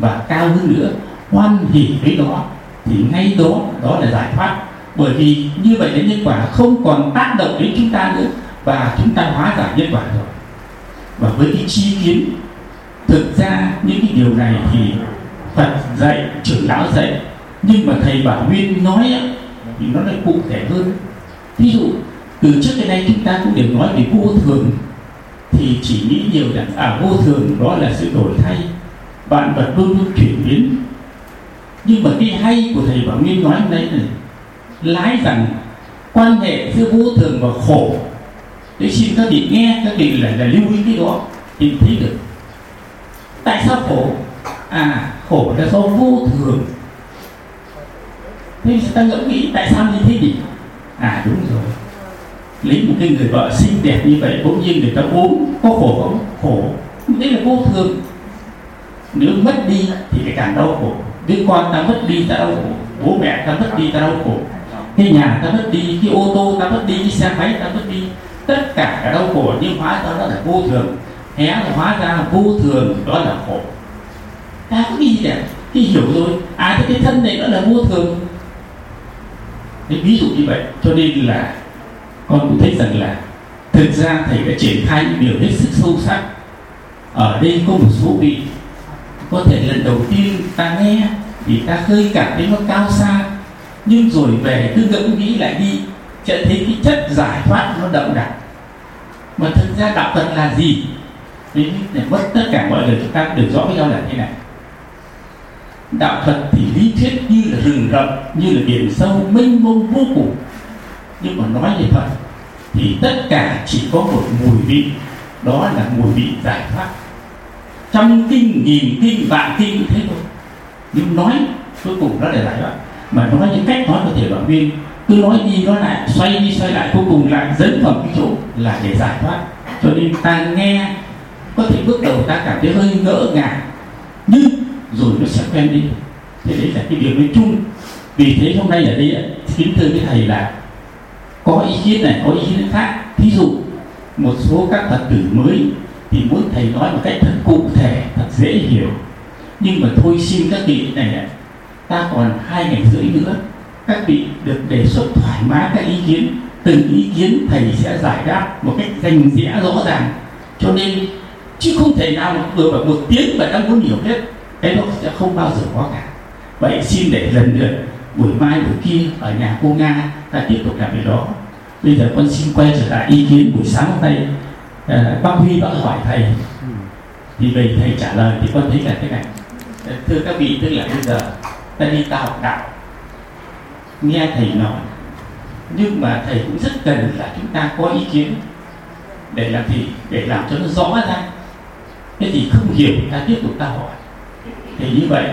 và cao hơn nữa, hoan hỷ với đó thì ngay đó đó là giải thoát. Bởi vì như vậy đến nhân quả không còn tác động đến chúng ta nữa, và chúng ta hóa giải nhân quả rồi. Và với cái chi kiến, thực ra những cái điều này thì Phật dạy, trưởng lão dạy, nhưng mà thầy Bảo Nguyên nói thì nó lại cụ thể hơn. Ví dụ, từ trước đến nay chúng ta cũng đều nói về vô thường, thì chỉ nghĩ nhiều rằng à vô thường đó là sự đổi thay bạn vật luôn luôn chuyển biến. Nhưng mà cái hay của thầy Bảo Nguyên nói hôm nay này, lái rằng quan hệ giữa vô thường và khổ. Để xin các vị nghe, các vị lại là lưu ý cái đó, thì thấy được. Tại sao khổ? À khổ là do vô thường. Thế ta ngẫm nghĩ tại sao như thế nhỉ? À đúng rồi. Lấy một cái người vợ xinh đẹp như vậy, bỗng nhiên người ta ốm, có khổ không? Khổ. Đấy là vô thường nếu mất đi thì lại càng đau khổ. Đứa con ta mất đi ta đau khổ. Bố mẹ ta mất đi ta đau khổ. Cái nhà ta mất đi, cái ô tô ta mất đi, cái xe máy ta mất đi, tất cả là đau khổ. Nhưng hóa ra đó là vô thường. Hé là hóa ra là vô thường, đó là khổ. Ta có gì cả khi hiểu rồi. À thế cái thân này nó là vô thường. Thế ví dụ như vậy, cho nên là con cũng thấy rằng là thực ra thầy đã triển khai những điều hết sức sâu sắc. Ở đây có một số vị có thể lần đầu tiên ta nghe thì ta hơi cảm thấy nó cao xa. Nhưng rồi về cứ ngẫm nghĩ lại đi sẽ thấy cái chất giải thoát nó đậm đặc. Mà thực ra đạo phật là gì? Để mất tất cả mọi người, chúng ta được rõ với nhau là thế này. Đạo phật thì lý thuyết như là rừng rậm, như là biển sâu, mênh mông vô cùng. Nhưng mà nói về phật thì tất cả chỉ có một mùi vị, đó là mùi vị giải thoát trăm kinh, nghìn kinh, vạn kinh như thế thôi. Nhưng nói cuối cùng đó để lại đó. Mà nói những cách nói có thể bảo viên cứ nói đi nói lại, xoay đi xoay lại, cuối cùng lại dẫn vào cái chỗ là để giải thoát. Cho nên ta nghe, có thể bước đầu ta cảm thấy hơi ngỡ ngàng, nhưng rồi nó sẽ quen đi. Thế đấy là cái điều nói chung. Vì thế hôm nay ở đây kính thưa với thầy là có ý kiến này, có ý kiến khác. Thí dụ, một số các phật tử mới thì muốn thầy nói một cách thật cụ thể, thật dễ hiểu. Nhưng mà thôi xin các vị này ta còn hai ngày rưỡi nữa, các vị được đề xuất thoải mái các ý kiến. Từng ý kiến thầy sẽ giải đáp một cách rành rẽ, rõ ràng. Cho nên, chứ không thể nào vừa vào một tiếng và đang muốn hiểu hết, cái đó sẽ không bao giờ có cả. Vậy xin để lần nữa buổi mai, buổi kia, ở nhà cô nga, ta tiếp tục làm việc đó. Bây giờ con xin quay trở lại ý kiến buổi sáng hôm nay bác huy bác hỏi thầy. Thì về thầy trả lời thì con thấy là thế này. Ờ, thưa các vị, tức là bây giờ, ta đi ta học đạo. Nghe thầy nói. Nhưng mà thầy cũng rất cần là chúng ta có ý kiến để làm gì? Để làm cho nó rõ ra. Thế thì không hiểu, ta tiếp tục ta hỏi. Thì như vậy,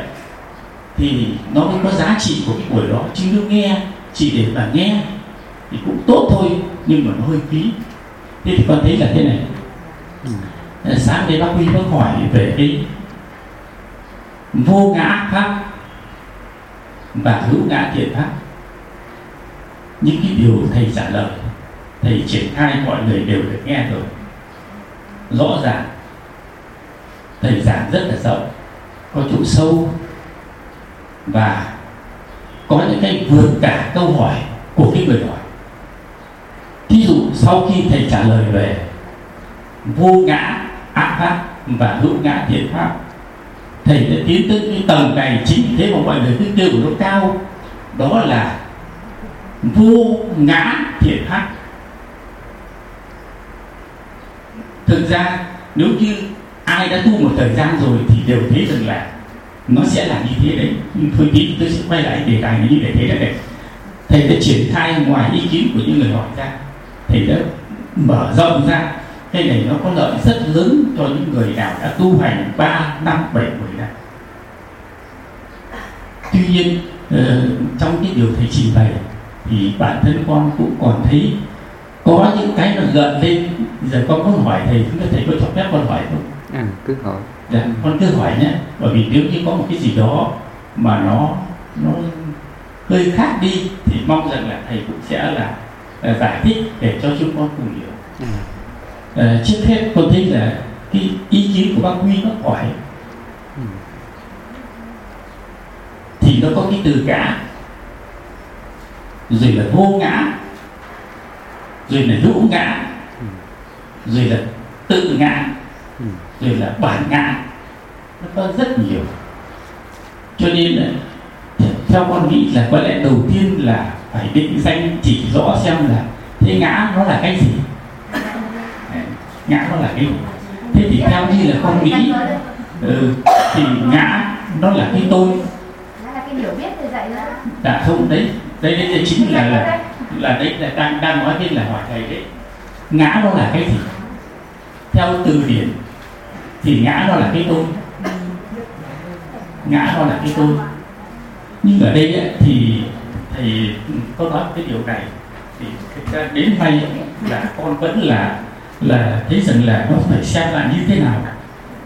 thì nó mới có giá trị của cái buổi đó. Chứ nếu nghe, chỉ để mà nghe thì cũng tốt thôi, nhưng mà nó hơi phí thế thì con thấy là thế này. Ừ. sáng nay bác huy có hỏi về cái vô ngã pháp và hữu ngã thiện pháp. Những cái điều thầy trả lời thầy triển khai mọi người đều được nghe rồi. Rõ ràng thầy giảng rất là rộng có chỗ sâu và có những cái vượt cả câu hỏi của cái người hỏi thí dụ sau khi thầy trả lời về vô ngã ác pháp và hữu ngã thiện pháp, thầy đã tiến tới cái tầng này chính. Thế mà mọi người cứ kêu của nó cao. Đó là vô ngã thiện pháp. Thực ra, nếu như ai đã tu một thời gian rồi thì đều thấy rằng là nó sẽ là như thế đấy. Nhưng thôi tí tôi sẽ quay lại đề tài này như để thế đấy thầy đã triển khai ngoài ý kiến của những người hỏi ra thầy đã mở rộng ra. Cái này nó có lợi rất lớn cho những người nào đã tu hành 3, năm, 7, 10 năm. Tuy nhiên uh, trong cái điều thầy trình bày thì bản thân con cũng còn thấy có những cái nó gợn lên. Giờ con có hỏi thầy chúng thầy có cho phép con hỏi không? À, cứ hỏi. Dạ, con cứ hỏi nhé. Bởi vì nếu như có một cái gì đó mà nó nó hơi khác đi thì mong rằng là thầy cũng sẽ là giải thích để cho chúng con cùng hiểu. À. trước hết con thấy là cái ý kiến của bác huy nó hỏi. Ừ. thì nó có cái từ ngã rồi là vô ngã rồi là hữu ngã rồi là tự ngã rồi là bản ngã. Nó có rất nhiều. Cho nên là theo con nghĩ là có lẽ đầu tiên là phải định danh chỉ rõ xem là thế ngã nó là cái gì. Ngã nó là cái gì. Thế thì theo như là con nghĩ ừ, thì ngã nó là cái tôi. Dạ không đấy đây đây, đây chính là là là đấy là đang đang nói đến là hỏi thầy đấy. Ngã nó là cái gì? Theo từ điển thì ngã nó là cái tôi. Ngã nó là cái tôi. Nhưng ở đây ấy, thì thì có nói cái điều này, thì đến nay là con vẫn là là thấy rằng là nó phải xem lại như thế nào.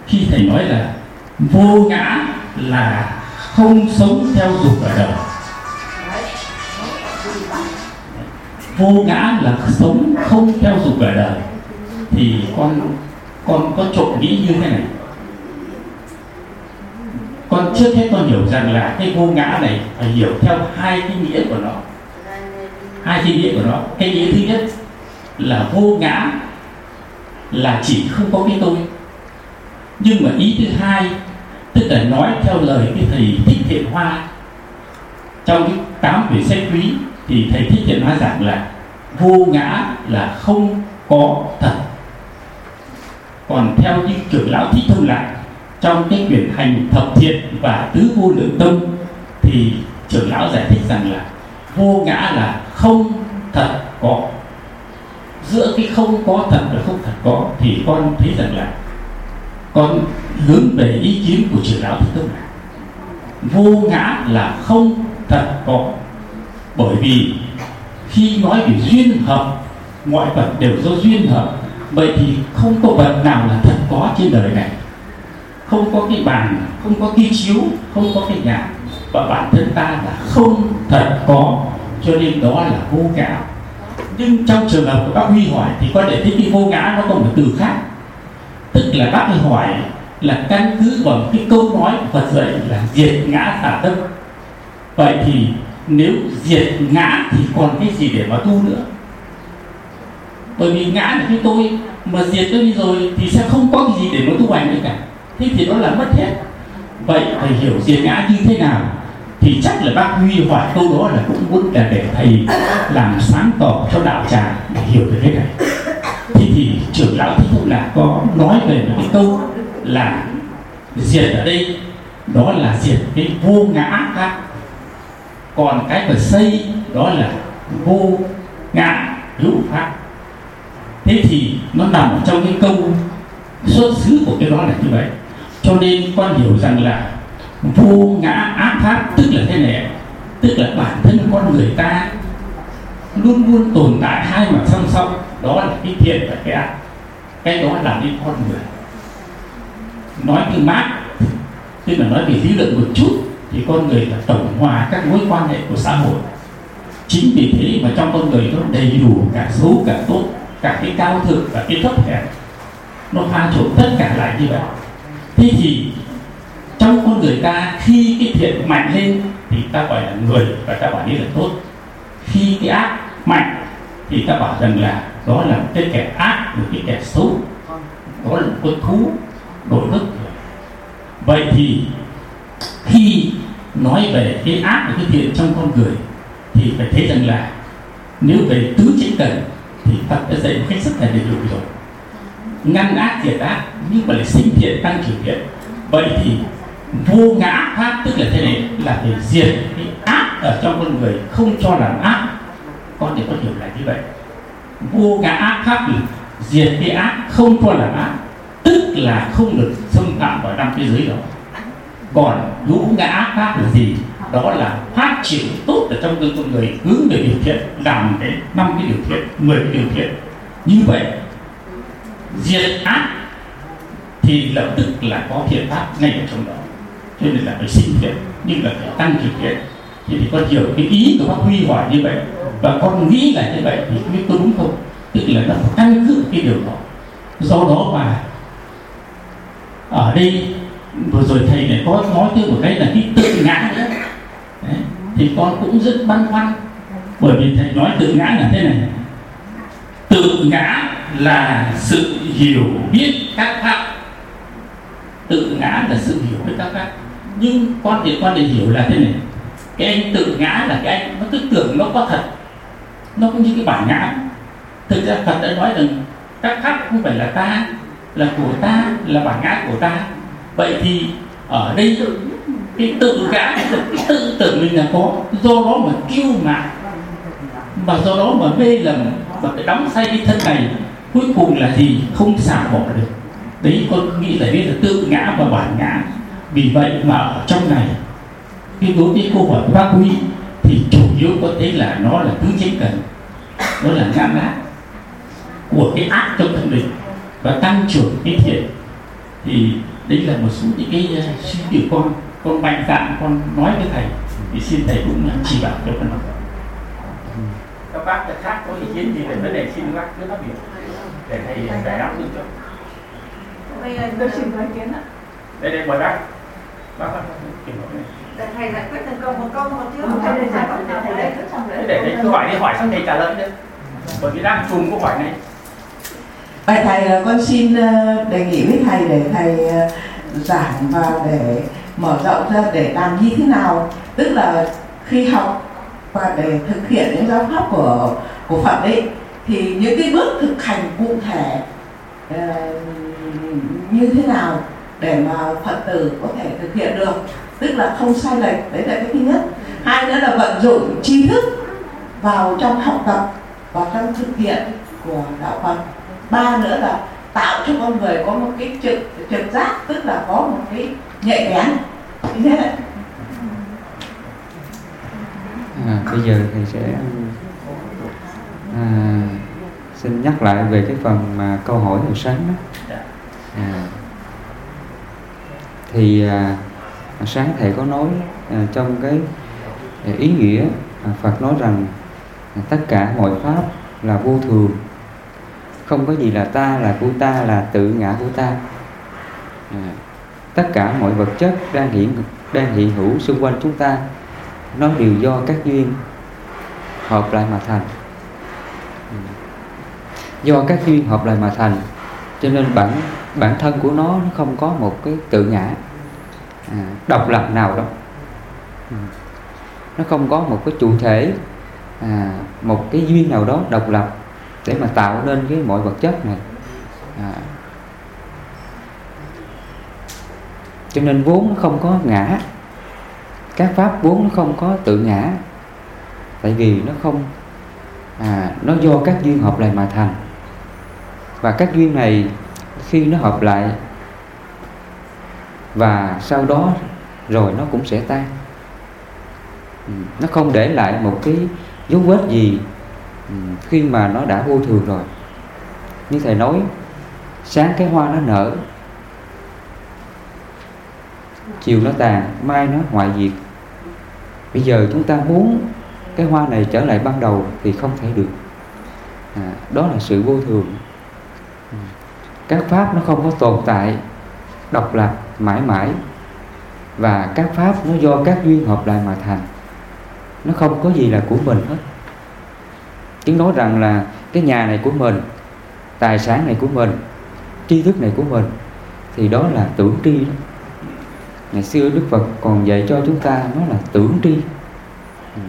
Khi thầy nói là vô ngã là không sống theo dục ở đời. Vô ngã là sống không theo dục ở đời. Thì con con có trộm nghĩ như thế này con trước hết con hiểu rằng là cái vô ngã này phải hiểu theo hai cái nghĩa của nó. Hai cái nghĩa của nó. Cái nghĩa thứ nhất là vô ngã là chỉ không có cái tôi. Nhưng mà ý thứ hai, tức là nói theo lời cái thầy thích thiện hoa. Trong cái tám quyển sách quý thì thầy thích thiện hoa giảng là vô ngã là không có thật. Còn theo như trưởng lão thích thông lại trong cái quyển hành thập thiện và tứ vô lượng tâm thì trưởng lão giải thích rằng là vô ngã là không thật có. Giữa cái không có thật và không thật có, thì con thấy rằng là con hướng về ý kiến của trưởng lão thì thông là vô ngã là không thật có. Bởi vì khi nói về duyên hợp, mọi vật đều do duyên hợp, vậy thì không có vật nào là thật có trên đời này không có cái bàn, không có cái chiếu, không có cái nhà. Và bản thân ta là không thật có, cho nên đó là vô ngã. Nhưng trong trường hợp của bác huy hỏi thì quan để thấy cái vô ngã nó có một từ khác. Tức là bác huy hỏi là căn cứ vào cái câu nói của Phật dạy là diệt ngã xả tâm. Vậy thì nếu diệt ngã thì còn cái gì để mà tu nữa? Bởi vì ngã là cái tôi, mà diệt tôi đi rồi thì sẽ không có cái gì để mà tu hành nữa cả thế thì nó là mất hết. Vậy thầy hiểu diệt ngã như thế nào thì chắc là bác huy hỏi câu đó là cũng muốn là để thầy làm sáng tỏ cho đạo tràng để hiểu được cái này. Thì thì trưởng lão thích cũng là có nói về một cái câu là diệt ở đây, đó là diệt cái vô ngã khác. Còn cái mà xây, đó là vô ngã hữu pháp thế thì nó nằm ở trong cái câu xuất xứ của cái đó là như vậy cho nên con hiểu rằng là vô ngã ác pháp, tức là thế này tức là bản thân con người ta luôn luôn tồn tại hai mặt song song. Đó là cái thiện và cái ác. Cái đó là nên con người. Nói từ mát tức là nói về lý luận một chút, thì con người là tổng hòa các mối quan hệ của xã hội. Chính vì thế mà trong con người nó đầy đủ cả xấu, cả tốt, cả cái cao thượng và cái thấp hèn. Nó pha trộn tất cả lại như vậy thế thì trong con người ta khi cái thiện mạnh lên thì ta gọi là người và ta bảo như là tốt. Khi cái ác mạnh thì ta bảo rằng là đó là cái kẻ ác, một cái kẻ xấu. Đó là một con thú đổi thức vậy thì khi nói về cái ác và cái thiện trong con người thì phải thấy rằng là nếu về tứ chính cần thì Phật đã dạy một cách rất là đầy đủ rồi ngăn ác diệt ác, nhưng mà lại sinh thiện, tăng trưởng thiện. Vậy thì vô ngã pháp tức là thế này, là để diệt cái ác ở trong con người, không cho làm ác. Con thì có hiểu là như vậy. Vô ngã ác pháp thì diệt cái ác, không cho làm ác, tức là không được xâm phạm vào năm cái giới đó. Còn hữu ngã ác pháp là gì? Đó là phát triển tốt ở trong con người, hướng về điều thiện, làm cái năm cái điều thiện, mười cái điều thiện. Như vậy diệt ác thì lập tức là có thiện pháp ngay ở trong đó. Cho nên là phải sinh thiện nhưng là phải tăng trưởng thiện thì, thì con hiểu cái ý của bác huy hỏi như vậy và con nghĩ là như vậy thì biết có đúng không? Tức là nó căn cứ cái điều đó. Do đó mà ở đây vừa rồi thầy lại có nói tới một cái là cái tự ngã nữa. Thì con cũng rất băn khoăn. Bởi vì thầy nói tự ngã là thế này. Tự ngã là sự hiểu biết các pháp. Tự ngã là sự hiểu biết các pháp. Nhưng quan điểm quan điểm hiểu là thế này. Cái anh tự ngã là cái anh nó cứ tưởng nó có thật. Nó cũng như cái bản ngã. Thực ra phật đã nói rằng các pháp không phải là ta, là của ta, là bản ngã của ta. Vậy thì ở đây, cái tự ngã cái tự tưởng mình là có, do đó mà kiêu mạn. Và do đó mà mê lầm. Và cái đóng say cái thân này cuối cùng là gì? Không xả bỏ được. Đấy con nghĩ là biết là tự ngã và bản ngã. Vì vậy mà ở trong này cái đối với câu hỏi bác huy thì chủ yếu có thể là nó là tứ chính cần. Nó là ngã ngã của cái ác trong thân mình và tăng trưởng cái thiện. Thì đấy là một số những cái uh, suy nghĩ của con. Con mạnh dạn con nói với thầy. Thì xin thầy cũng ờ, chỉ bảo cho con các bác khác có ý kiến gì về vấn đề xin bác cứ phát biểu để thầy giải đáp giúp cho Bây giờ tôi xin ý kiến ạ. đây đây mời bác. Bác bác kiểu này Để thầy giải quyết từng câu một câu một chứ Không, thầy giải quyết thầy giải quyết xong để thầy câu hỏi đi hỏi xong thầy trả lời đi bởi vì đang trùng câu hỏi này. Vậy thầy là con xin ờ, đề nghị với thầy để thầy ờ, giảng và để mở rộng ra để làm như thế nào. Tức là khi học và để thực hiện những giáo pháp của của Phật ấy thì những cái bước thực hành cụ thể uh, như thế nào để mà Phật tử có thể thực hiện được? Tức là không sai lệch đấy là cái thứ nhất. Hai nữa là vận dụng tri thức vào trong học tập và trong thực hiện của đạo Phật. Ba nữa là tạo cho con người có một cái trực trực giác tức là có một cái nhạy bén. Như thế. Đấy À, bây giờ thầy sẽ à, xin nhắc lại về cái phần mà câu hỏi hồi sáng đó. À, thì à, sáng thầy có nói à, trong cái à, ý nghĩa à, Phật nói rằng à, tất cả mọi pháp là vô thường không có gì là ta là của ta là tự ngã của ta à, tất cả mọi vật chất đang hiện đang hiện hữu xung quanh chúng ta nó đều do các duyên hợp lại mà thành do các duyên hợp lại mà thành cho nên bản bản thân của nó nó không có một cái tự ngã à, độc lập nào đâu. Ừ. Nó không có một cái chủ thể à, một cái duyên nào đó độc lập để mà tạo nên cái mọi vật chất này. À, cho nên vốn nó không có ngã. Các pháp vốn nó không có tự ngã. Tại vì nó không à, nó do các duyên hợp lại mà thành và các duyên này khi nó hợp lại và sau đó rồi nó cũng sẽ tan. Ừ, nó không để lại một cái dấu vết gì ừ, khi mà nó đã vô thường rồi. Như thầy nói sáng cái hoa nó nở chiều nó tàn mai nó hoại diệt. Bây giờ chúng ta muốn cái hoa này trở lại ban đầu thì không thể được. À, đó là sự vô thường các pháp nó không có tồn tại, độc lập, mãi mãi. Và các pháp nó do các duyên hợp lại mà thành. Nó không có gì là của mình hết. Chứng nói rằng là cái nhà này của mình, tài sản này của mình, tri thức này của mình, thì đó là tưởng tri đó. Ngày xưa đức phật còn dạy cho chúng ta nó là tưởng tri. Ừ.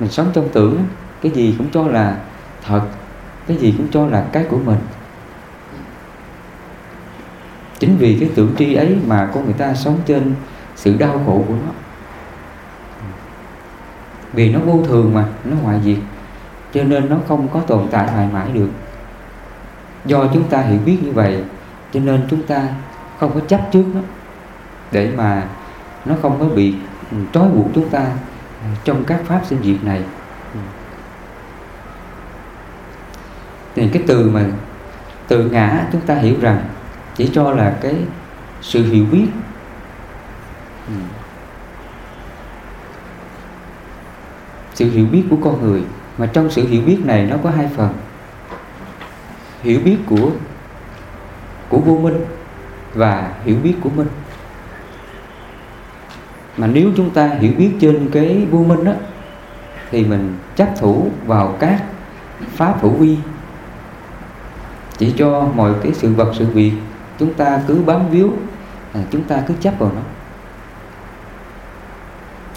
Mình sống trong tưởng cái gì cũng cho là thật, cái gì cũng cho là cái của mình chính vì cái tưởng tri ấy mà con người ta sống trên sự đau khổ của nó. Vì nó vô thường mà, nó hoại diệt, cho nên nó không có tồn tại mãi mãi được. Do chúng ta hiểu biết như vậy, cho nên chúng ta không có chấp trước nó, để mà nó không có bị ừ, trói buộc chúng ta ừ, trong các pháp sinh diệt này. Thì cái từ mà, từ ngã chúng ta hiểu rằng chỉ cho là cái sự hiểu biết. Ừ. sự hiểu biết của con người mà trong sự hiểu biết này nó có hai phần. Hiểu biết của của vô minh và hiểu biết của minh mà nếu chúng ta hiểu biết trên cái vô minh đó thì mình chấp thủ vào các pháp hữu vi. Chỉ cho mọi cái sự vật sự việc chúng ta cứ bám víu à, chúng ta cứ chấp vào nó.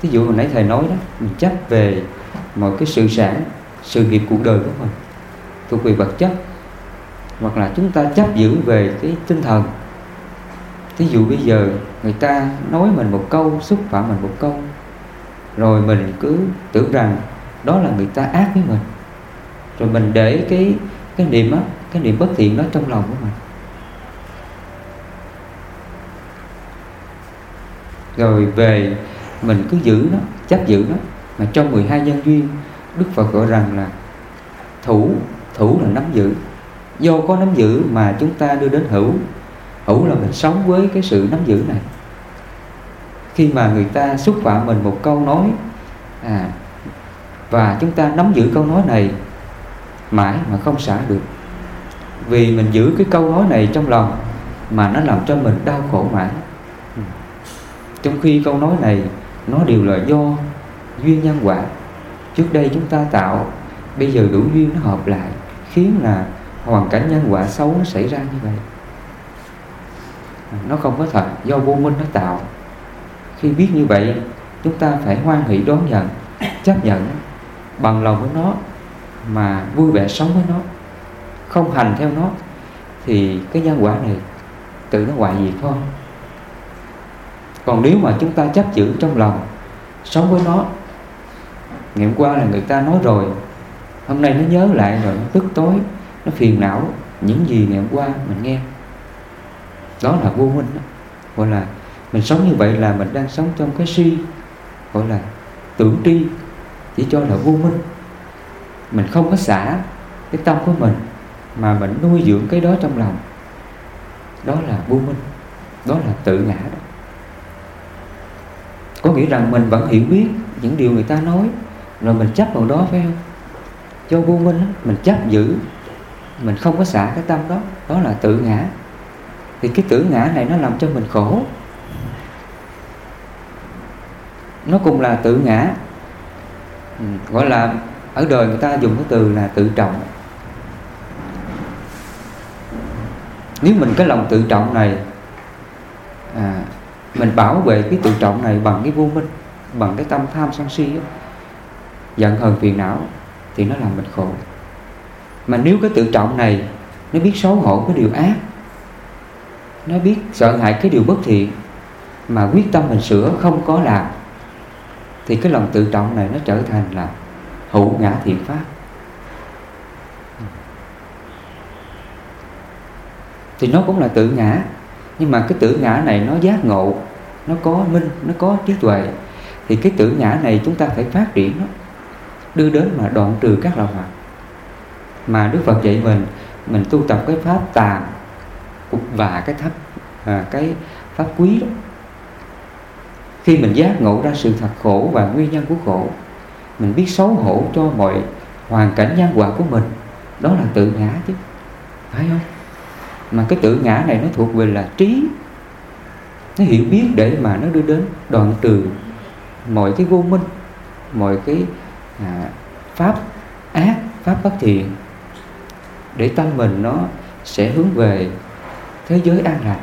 Ví dụ hồi nãy thầy nói đó mình chấp về mọi cái sự sản sự nghiệp cuộc đời của mình thuộc về vật chất hoặc là chúng ta chấp giữ về cái tinh thần. Thí dụ bây giờ người ta nói mình một câu xúc phạm mình một câu rồi mình cứ tưởng rằng đó là người ta ác với mình rồi mình để cái cái niệm á cái niệm bất thiện đó trong lòng của mình. Rồi về, mình cứ giữ nó, chấp giữ nó. Mà trong 12 nhân duyên, Đức Phật gọi rằng là thủ thủ là nắm giữ. Do có nắm giữ mà chúng ta đưa đến hữu. Hữu là mình sống với cái sự nắm giữ này. Khi mà người ta xúc phạm mình một câu nói à và chúng ta nắm giữ câu nói này mãi mà không xả được. Vì mình giữ cái câu nói này trong lòng mà nó làm cho mình đau khổ mãi trong khi câu nói này, nó đều là do duyên nhân quả. Trước đây chúng ta tạo, bây giờ đủ duyên nó hợp lại, khiến là hoàn cảnh nhân quả xấu nó xảy ra như vậy. Nó không có thật, do vô minh nó tạo. Khi biết như vậy, chúng ta phải hoan hỷ đón nhận, chấp nhận bằng lòng với nó mà vui vẻ sống với nó. Không hành theo nó, thì cái nhân quả này, tự nó hoại diệt thôi còn nếu mà chúng ta chấp giữ trong lòng, sống với nó, ngày hôm qua là người ta nói rồi, hôm nay nó nhớ lại rồi, nó tức tối, nó phiền não, những gì ngày hôm qua mình nghe. Đó là vô minh đó. gọi là mình sống như vậy là mình đang sống trong cái suy, gọi là tưởng tri, chỉ cho là vô minh. Mình không có xả cái tâm của mình mà mình nuôi dưỡng cái đó trong lòng. Đó là vô minh, đó là tự ngã đó có nghĩa rằng mình vẫn hiểu biết những điều người ta nói rồi mình chấp vào đó phải không? Cho vô minh mình chấp giữ mình không có xả cái tâm đó đó là tự ngã. Thì cái tự ngã này nó làm cho mình khổ. Nó cũng là tự ngã. Ừ, gọi là ở đời người ta dùng cái từ là tự trọng. Nếu mình cái lòng tự trọng này à, mình bảo vệ cái tự trọng này bằng cái vô minh bằng cái tâm tham sân si đó, giận hờn phiền não thì nó làm mình khổ. Mà nếu cái tự trọng này nó biết xấu hổ cái điều ác nó biết sợ hãi cái điều bất thiện mà quyết tâm mình sửa không có làm thì cái lòng tự trọng này nó trở thành là hữu ngã thiện pháp. Thì nó cũng là tự ngã nhưng mà cái tự ngã này nó giác ngộ nó có minh nó có trí tuệ. Thì cái tự ngã này chúng ta phải phát triển nó đưa đến mà đoạn trừ các lậu hoặc mà Đức Phật dạy mình mình tu tập cái pháp tàm và cái thấp à, cái pháp quý đó. Khi mình giác ngộ ra sự thật khổ và nguyên nhân của khổ mình biết xấu hổ cho mọi hoàn cảnh nhân quả của mình đó là tự ngã chứ phải không? Mà cái tự ngã này nó thuộc về là trí. Nó hiểu biết để mà nó đưa đến đoạn trừ mọi cái vô minh mọi cái à, pháp ác pháp bất thiện để tâm mình nó sẽ hướng về thế giới an lạc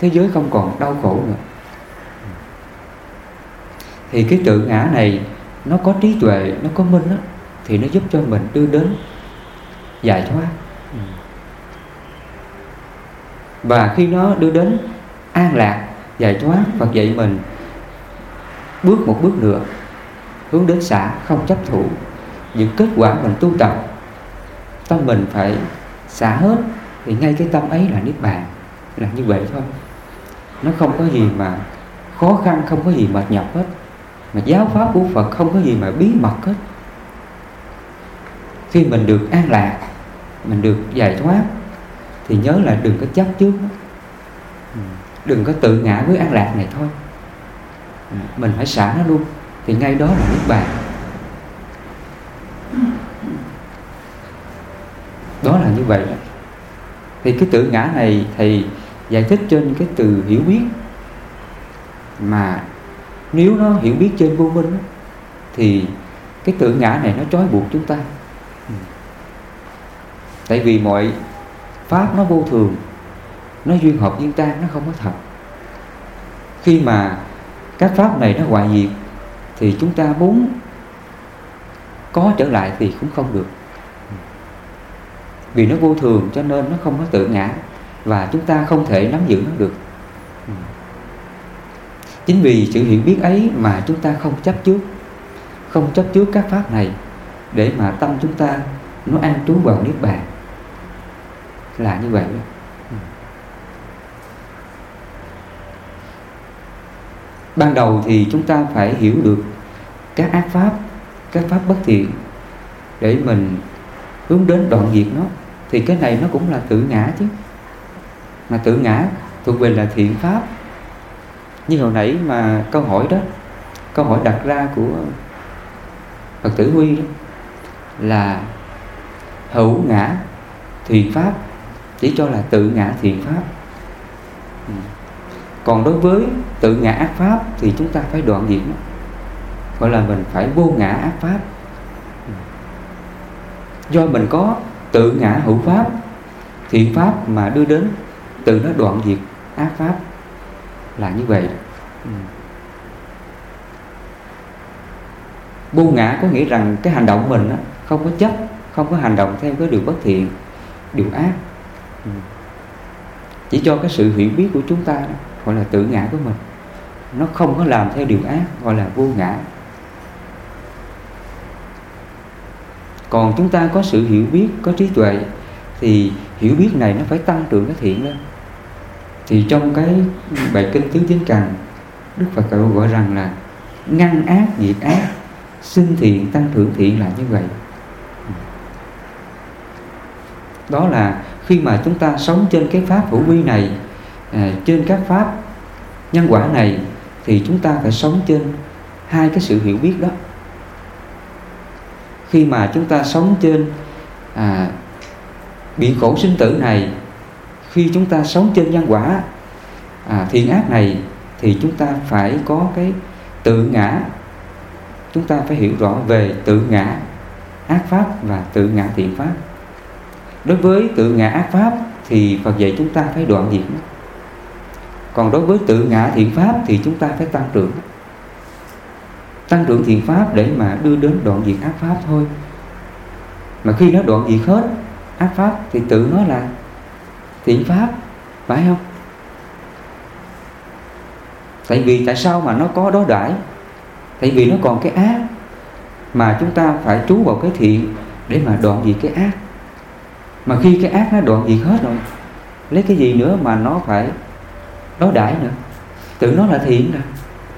thế giới không còn đau khổ nữa. Thì cái tự ngã này nó có trí tuệ nó có minh đó, thì nó giúp cho mình đưa đến giải thoát và khi nó đưa đến an lạc, giải thoát Phật dạy mình, bước một bước nữa, hướng đến xả không chấp thủ. Những kết quả mình tu tập, tâm mình phải xả hết, thì ngay cái tâm ấy là niết bàn, là như vậy thôi. Nó không có gì mà khó khăn, không có gì mệt nhọc hết. Mà giáo pháp của Phật không có gì mà bí mật hết. Khi mình được an lạc, mình được giải thoát thì nhớ là đừng có chấp trước ừ. đừng có tự ngã với an lạc này thôi. Ừ, mình phải xả nó luôn. Thì ngay đó là nước bàn. Đó là như vậy thì cái tự ngã này thầy giải thích trên cái từ hiểu biết. Mà nếu nó hiểu biết trên vô minh thì cái tự ngã này nó trói buộc chúng ta. Ừ. Tại vì mọi pháp nó vô thường, nó duyên hợp duyên tan, nó không có thật. Khi mà các pháp này nó hoại diệt, thì chúng ta muốn có trở lại thì cũng không được. Vì nó vô thường cho nên nó không có tự ngã, và chúng ta không thể nắm giữ nó được. Chính vì sự hiểu biết ấy mà chúng ta không chấp trước, không chấp trước các pháp này để mà tâm chúng ta nó an trú vào niết bàn là như vậy. Ban đầu thì chúng ta phải hiểu được các ác pháp, các pháp bất thiện để mình hướng đến đoạn diệt nó. Thì cái này nó cũng là tự ngã chứ. Mà tự ngã thuộc về là thiện pháp. Như hồi nãy mà câu hỏi đó, câu hỏi đặt ra của Phật tử Huy đó là hữu ngã thiện pháp chỉ cho là tự ngã thiện pháp. Ừ. Còn đối với tự ngã ác pháp thì chúng ta phải đoạn diệt gọi là mình phải vô ngã ác pháp. Ừ. Do mình có tự ngã hữu pháp, thiện pháp mà đưa đến, tự nó đoạn diệt ác pháp là như vậy. Ừ. Vô ngã có nghĩa rằng cái hành động mình không có chấp, không có hành động theo cái điều bất thiện, điều ác ừ. chỉ cho cái sự hiểu biết của chúng ta gọi là tự ngã của mình. Nó không có làm theo điều ác, gọi là vô ngã. Còn chúng ta có sự hiểu biết, có trí tuệ, thì hiểu biết này nó phải tăng trưởng cái thiện lên. Thì trong cái bài kinh tứ chính cần đức phật cậu gọi rằng là ngăn ác, diệt ác, sinh thiện, tăng trưởng thiện là như vậy. Đó là khi mà chúng ta sống trên cái pháp hữu vi này à, trên các pháp nhân quả này thì chúng ta phải sống trên hai cái sự hiểu biết đó. Khi mà chúng ta sống trên à, bị khổ sinh tử này khi chúng ta sống trên nhân quả à, thiện ác này thì chúng ta phải có cái tự ngã. Chúng ta phải hiểu rõ về tự ngã ác pháp và tự ngã thiện pháp đối với tự ngã ác pháp thì Phật dạy chúng ta phải đoạn diệt còn đối với tự ngã thiện pháp thì chúng ta phải tăng trưởng. Tăng trưởng thiện pháp để mà đưa đến đoạn diệt ác pháp thôi. Mà khi nó đoạn diệt hết ác pháp thì tự nó là thiện pháp, phải không? Tại vì tại sao mà nó có đó đãi? Tại vì nó còn cái ác mà chúng ta phải trú vào cái thiện để mà đoạn diệt cái ác mà khi cái ác nó đoạn diệt hết rồi, lấy cái gì nữa mà nó phải đối đãi nữa? Tự nó là thiện rồi,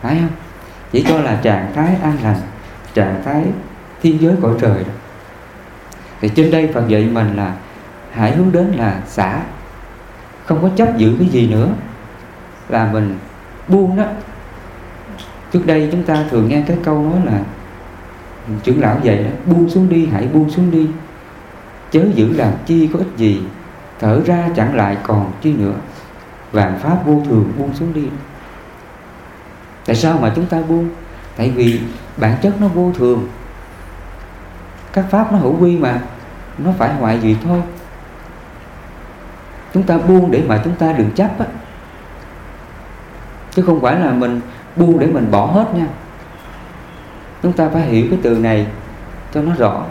phải không? Chỉ cho là trạng thái an lành, trạng thái thiên giới cõi trời đó. Thì trên đây Phật dạy mình là hãy hướng đến là xả. Không có chấp giữ cái gì nữa. Là mình buông đó. Trước đây chúng ta thường nghe cái câu nói là trưởng lão dạy đó, buông xuống đi, hãy buông xuống đi chớ giữ làm chi có ích gì, thở ra chẳng lại còn chi nữa. Vạn pháp vô thường buông xuống đi. Tại sao mà chúng ta buông? Tại vì bản chất nó vô thường. Các pháp nó hữu quy mà, nó phải hoại diệt thôi. Chúng ta buông để mà chúng ta đừng chấp á. Chứ không phải là mình buông để mình bỏ hết nha. Chúng ta phải hiểu cái từ này cho nó rõ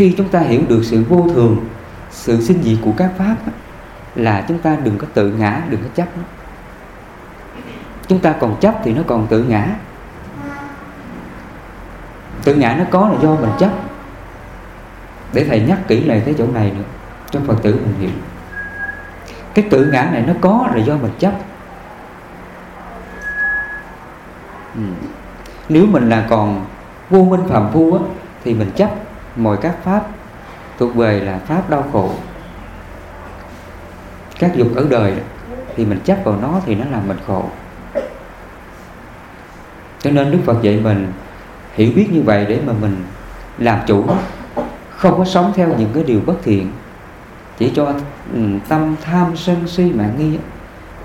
khi chúng ta hiểu được sự vô thường sự sinh diệt của các pháp là chúng ta đừng có tự ngã đừng có chấp chúng ta còn chấp thì nó còn tự ngã. Tự ngã nó có là do mình chấp. Để thầy nhắc kỹ lại cái chỗ này nữa cho phật tử mình hiểu. Cái tự ngã này nó có là do mình chấp. Ừ. nếu mình là còn vô minh phạm phu á, thì mình chấp mọi các pháp thuộc về là pháp đau khổ. Các dục ở đời thì mình chấp vào nó thì nó làm mình khổ. Cho nên đức phật dạy mình hiểu biết như vậy để mà mình làm chủ. Không có sống theo những cái điều bất thiện. Chỉ cho ừ, tâm tham sân si mạng nghi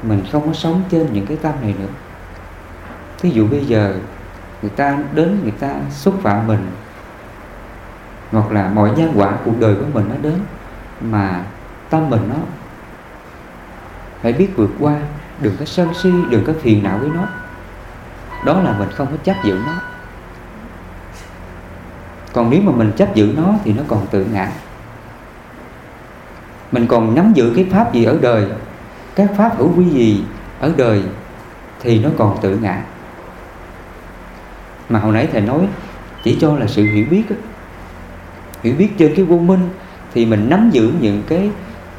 mình không có sống trên những cái tâm này nữa. Ví dụ bây giờ người ta đến, người ta xúc phạm mình hoặc là mọi nhân quả cuộc đời của mình nó đến, mà tâm mình nó phải biết vượt qua, đừng có sân si, đừng có phiền não với nó. Đó là mình không có chấp giữ nó. Còn nếu mà mình chấp giữ nó thì nó còn tự ngã. Mình còn nắm giữ cái pháp gì ở đời, các pháp hữu vi gì ở đời thì nó còn tự ngã. Mà hồi nãy thầy nói chỉ cho là sự hiểu biết đó hiểu biết trên cái vô minh thì mình nắm giữ những cái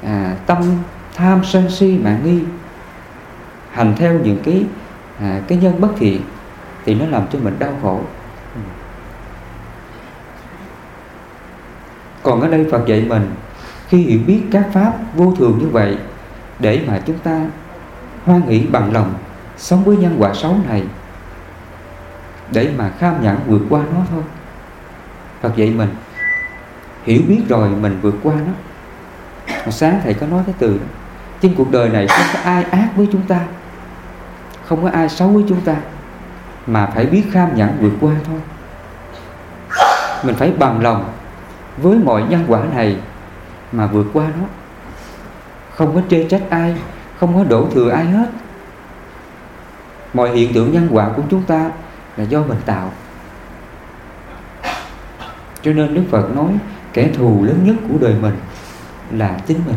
à, tâm tham sân si mạng nghi. Hành theo những cái à, cái nhân bất thiện thì nó làm cho mình đau khổ. Còn ở đây Phật dạy mình khi hiểu biết các pháp vô thường như vậy để mà chúng ta hoan hỷ bằng lòng sống với nhân quả xấu này để mà kham nhẫn vượt qua nó thôi. Phật dạy mình hiểu biết rồi mình vượt qua nó. Hồi sáng thầy có nói cái từ đó. trên cuộc đời này không có ai ác với chúng ta, không có ai xấu với chúng ta, mà phải biết kham nhẫn vượt qua thôi. Mình phải bằng lòng với mọi nhân quả này mà vượt qua nó. Không có chê trách ai, không có đổ thừa ai hết. Mọi hiện tượng nhân quả của chúng ta là do mình tạo. Cho nên đức phật nói kẻ thù lớn nhất của đời mình là chính mình.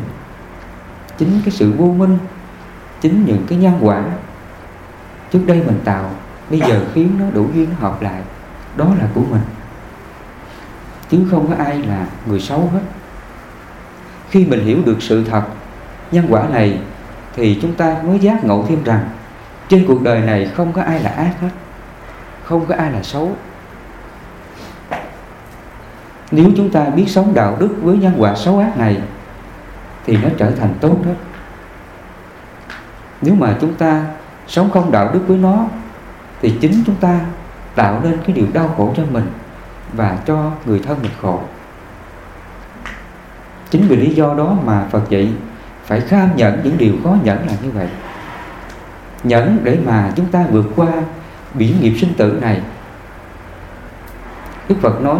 Chính cái sự vô minh, chính những cái nhân quả trước đây mình tạo, bây giờ khiến nó đủ duyên nó hợp lại, đó là của mình. Chứ không có ai là người xấu hết. Khi mình hiểu được sự thật, nhân quả này, thì chúng ta mới giác ngộ thêm rằng, trên cuộc đời này không có ai là ác hết, không có ai là xấu nếu chúng ta biết sống đạo đức với nhân quả xấu ác này, thì nó trở thành tốt hết nếu mà chúng ta sống không đạo đức với nó, thì chính chúng ta tạo nên cái điều đau khổ cho mình và cho người thân mình khổ. Chính vì lý do đó mà Phật dạy phải kham nhận những điều khó nhẫn là như vậy. Nhẫn để mà chúng ta vượt qua biển nghiệp sinh tử này. Đức Phật nói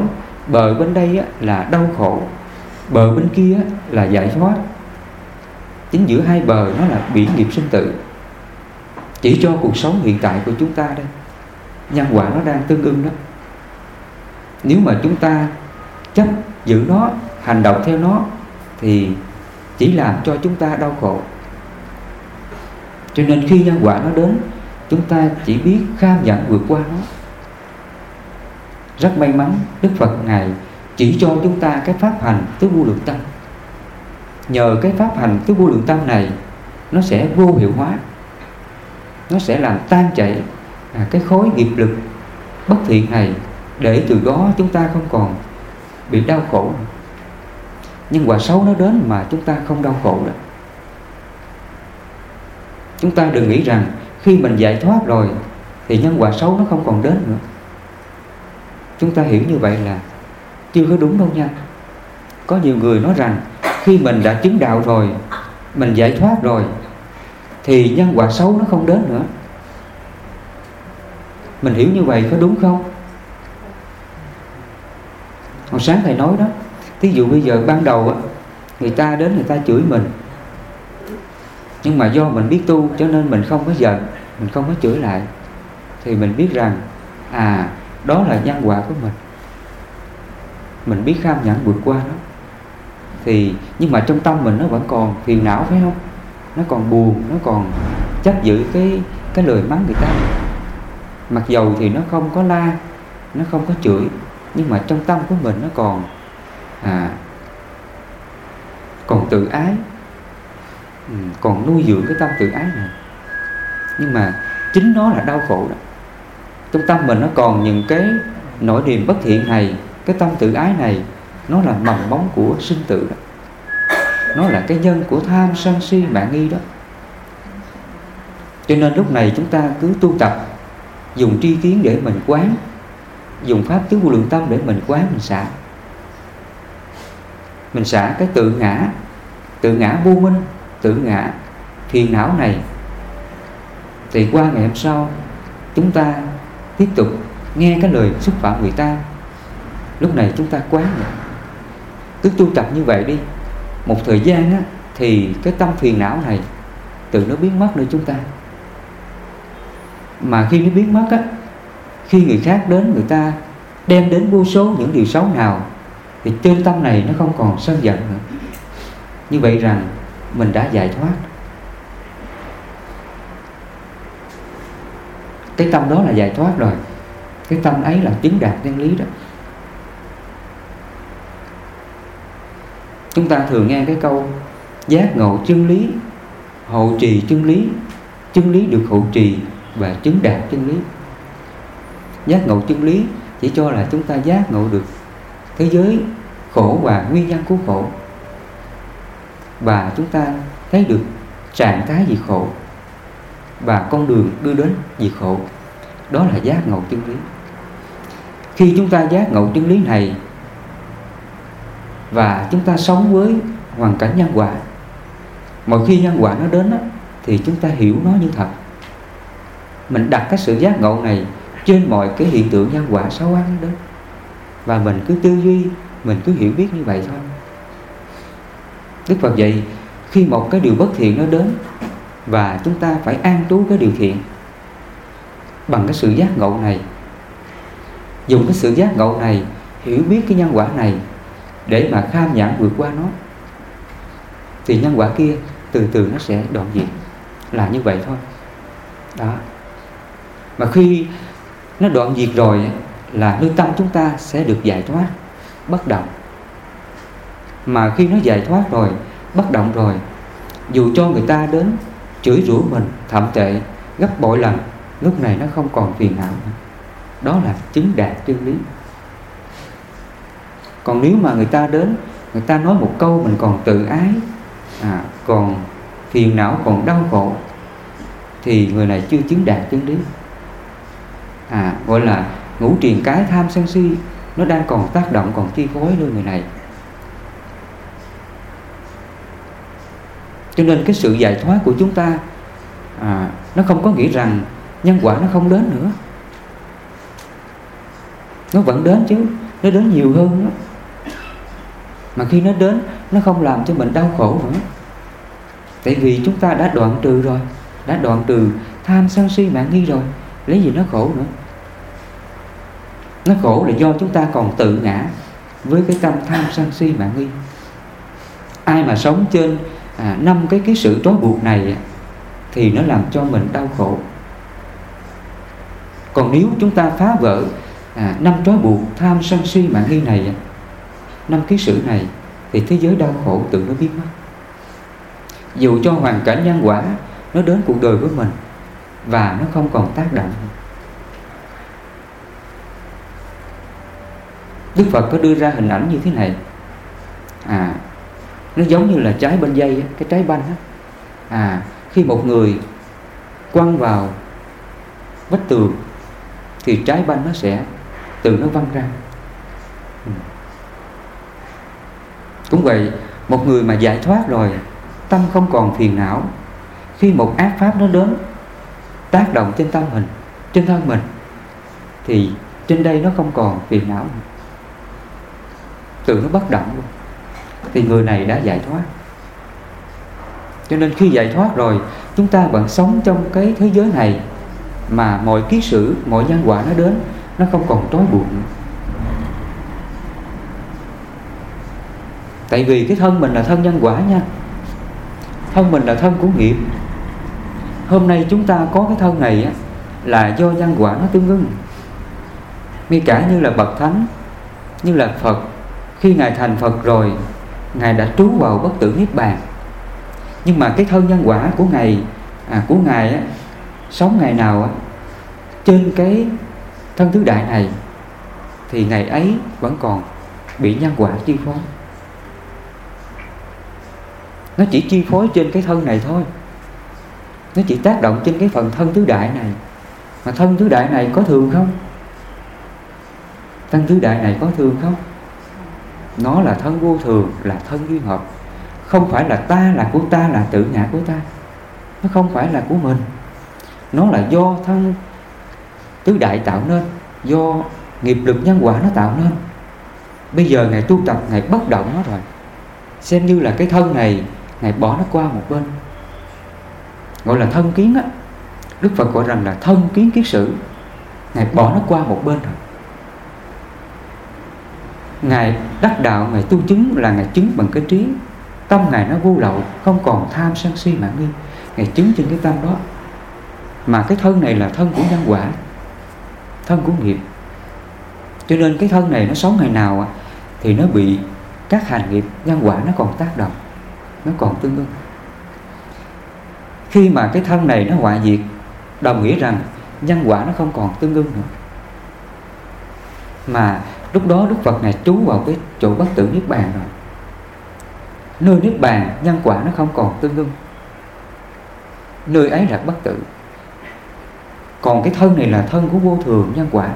bờ bên đây là đau khổ, bờ bên kia là giải thoát. Chính giữa hai bờ nó là biển nghiệp sinh tử. Chỉ cho cuộc sống hiện tại của chúng ta đây nhân quả nó đang tương ưng đó. Nếu mà chúng ta chấp giữ nó, hành động theo nó, thì chỉ làm cho chúng ta đau khổ. Cho nên khi nhân quả nó đến, chúng ta chỉ biết kham nhận vượt qua nó rất may mắn đức phật ngài chỉ cho chúng ta cái pháp hành tứ vô lượng tâm. Nhờ cái pháp hành tứ vô lượng tâm này nó sẽ vô hiệu hóa nó sẽ làm tan chảy à, cái khối nghiệp lực bất thiện này để từ đó chúng ta không còn bị đau khổ. Nhưng quả xấu nó đến mà chúng ta không đau khổ nữa. Chúng ta đừng nghĩ rằng khi mình giải thoát rồi thì nhân quả xấu nó không còn đến nữa chúng ta hiểu như vậy là chưa có đúng đâu nha. Có nhiều người nói rằng khi mình đã chứng đạo rồi, mình giải thoát rồi, thì nhân quả xấu nó không đến nữa. Mình hiểu như vậy có đúng không? Hồi sáng thầy nói đó, thí dụ bây giờ ban đầu á, người ta đến người ta chửi mình, nhưng mà do mình biết tu cho nên mình không có giận, mình không có chửi lại, thì mình biết rằng à đó là nhân quả của mình. Mình biết kham nhẫn vượt qua đó thì, nhưng mà trong tâm mình nó vẫn còn phiền não, phải không? Nó còn buồn, nó còn chấp giữ cái cái lời mắng người ta. Mặc dầu thì nó không có la, nó không có chửi, nhưng mà trong tâm của mình nó còn à còn tự ái. Ừ, còn nuôi dưỡng cái tâm tự ái này. Nhưng mà chính nó là đau khổ đó trong tâm mình nó còn những cái nỗi niềm bất thiện này, cái tâm tự ái này, nó là mầm bóng của sinh tử đó. Nó là cái nhân của tham sân si mạng nghi đó. Cho nên lúc này chúng ta cứ tu tập, dùng tri kiến để mình quán, dùng pháp tứ vô lượng tâm để mình quán, mình xả. Mình xả cái tự ngã tự ngã vô minh, tự ngã phiền não này. Thì qua ngày hôm sau, chúng ta tiếp tục nghe cái lời xúc phạm người ta. Lúc này chúng ta quán rồi cứ tu tập như vậy đi. Một thời gian á, thì cái tâm phiền não này tự nó biến mất nơi chúng ta. Mà khi nó biến mất á khi người khác đến người ta đem đến vô số những điều xấu nào thì trên tâm này nó không còn sân giận nữa. Như vậy rằng mình đã giải thoát. Cái tâm đó là giải thoát rồi. Cái tâm ấy là chứng đạt chân lý đó. Chúng ta thường nghe cái câu, giác ngộ chân lý hộ trì chân lý chân lý được hộ trì và chứng đạt chân lý. Giác ngộ chân lý chỉ cho là chúng ta giác ngộ được thế giới khổ và nguyên nhân của khổ. Và chúng ta thấy được trạng thái gì khổ và con đường đưa đến diệt khổ. Đó là giác ngộ chân lý. Khi chúng ta giác ngộ chân lý này và chúng ta sống với hoàn cảnh nhân quả mỗi khi nhân quả nó đến đó, thì chúng ta hiểu nó như thật. Mình đặt cái sự giác ngộ này trên mọi cái hiện tượng nhân quả xấu ác đó và mình cứ tư duy mình cứ hiểu biết như vậy thôi. Đức Phật dạy khi một cái điều bất thiện nó đến và chúng ta phải an trú cái điều thiện. Bằng cái sự giác ngộ này, dùng cái sự giác ngộ này, hiểu biết cái nhân quả này để mà kham nhãn vượt qua nó, thì nhân quả kia từ từ nó sẽ đoạn diệt. Là như vậy thôi. Đó. Mà khi nó đoạn diệt rồi, là lương tâm chúng ta sẽ được giải thoát, bất động. Mà khi nó giải thoát rồi, bất động rồi, dù cho người ta đến chửi rủa mình thậm tệ gấp bội lần. Lúc này nó không còn phiền não nữa. Đó là chứng đạt chân lý. Còn nếu mà người ta đến người ta nói một câu mình còn tự ái à, còn phiền não còn đau khổ thì người này chưa chứng đạt chân lý. À, gọi là ngũ triền cái tham sân si nó đang còn tác động còn chi phối lên người này. Cho nên cái sự giải thoát của chúng ta à, nó không có nghĩa rằng nhân quả nó không đến nữa. Nó vẫn đến chứ nó đến nhiều hơn đó. mà khi nó đến nó không làm cho mình đau khổ nữa. Tại vì chúng ta đã đoạn trừ rồi đã đoạn trừ tham sân si mạng nghi rồi lấy gì nó khổ nữa. Nó khổ là do chúng ta còn tự ngã với cái tâm tham sân si mạng nghi. Ai mà sống trên à, năm cái cái sự trói buộc này thì nó làm cho mình đau khổ. Còn nếu chúng ta phá vỡ à, năm trói buộc tham sân si mạng nghi này năm cái sự này thì thế giới đau khổ tự nó biến mất. Dù cho hoàn cảnh nhân quả nó đến cuộc đời của mình và nó không còn tác động. Đức Phật có đưa ra hình ảnh như thế này. À nó giống như là trái bên dây cái trái banh á à khi một người quăng vào vách tường thì trái banh nó sẽ từ nó văng ra ừ. cũng vậy, một người mà giải thoát rồi, tâm không còn phiền não khi một ác pháp nó đến, tác động trên tâm mình, trên thân mình, thì trên đây nó không còn phiền não nữa. tự nó bất động luôn thì người này đã giải thoát. Cho nên khi giải thoát rồi chúng ta vẫn sống trong cái thế giới này mà mọi kiết sử mọi nhân quả nó đến nó không còn trói buộc tại vì cái thân mình là thân nhân quả nha. Thân mình là thân của nghiệp. Hôm nay chúng ta có cái thân này á, là do nhân quả nó tương ứng. ngay cả như là bậc thánh như là phật khi ngài thành phật rồi ngài đã trú vào bất tử niết bàn. Nhưng mà cái thân nhân quả của ngài à, của ngài á, sống ngày nào á, trên cái thân tứ đại này thì ngày ấy vẫn còn bị nhân quả chi phối. Nó chỉ chi phối trên cái thân này thôi. Nó chỉ tác động trên cái phần thân tứ đại này. Mà thân tứ đại này có thường không? Thân tứ đại này có thường không? Nó là thân vô thường, là thân duyên hợp. Không phải là ta là của ta, là tự ngã của ta. Nó không phải là của mình. Nó là do thân tứ đại tạo nên, do nghiệp lực nhân quả nó tạo nên. Bây giờ ngài tu tập ngài bất động nó rồi. Xem như là cái thân này ngài bỏ nó qua một bên. Gọi là thân kiến á. Đức phật gọi rằng là thân kiến kiết sử. Ngài bỏ nó qua một bên rồi ngài đắc đạo, ngài tu chứng là ngài chứng bằng cái trí. Tâm ngài nó vô lậu, không còn tham sân si mạng nghi. Ngài chứng trên cái tâm đó. Mà cái thân này là thân của nhân quả, thân của nghiệp. Cho nên cái thân này nó sống ngày nào thì nó bị các hành nghiệp, nhân quả nó còn tác động, nó còn tương ứng khi mà cái thân này nó hoại diệt, đồng nghĩa rằng nhân quả nó không còn tương ứng nữa. Mà lúc đó đức phật này trú vào cái chỗ bất tử niết bàn rồi. Nơi niết bàn, nhân quả nó không còn tương ưng. Nơi ấy là bất tử. Còn cái thân này là thân của vô thường, nhân quả.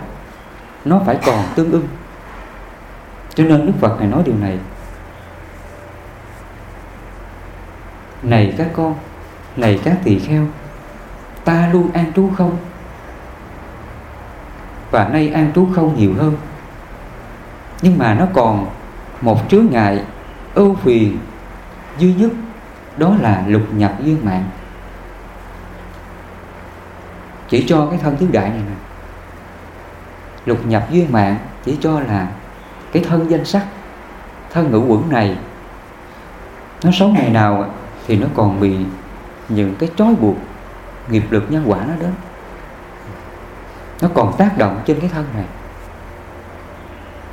Nó phải còn tương ưng. Cho nên đức phật này nói điều này. Này các con, này các tỳ kheo, ta luôn an trú không? Và nay an trú không nhiều hơn nhưng mà nó còn một chướng ngại ưu phiền duy nhất, đó là lục nhập duyên mạng. Chỉ cho cái thân tứ đại này nè. Lục nhập duyên mạng chỉ cho là cái thân danh sắc, thân ngũ quẩn này, nó sống ngày nào thì nó còn bị những cái trói buộc, nghiệp lực nhân quả nó đến. Nó còn tác động trên cái thân này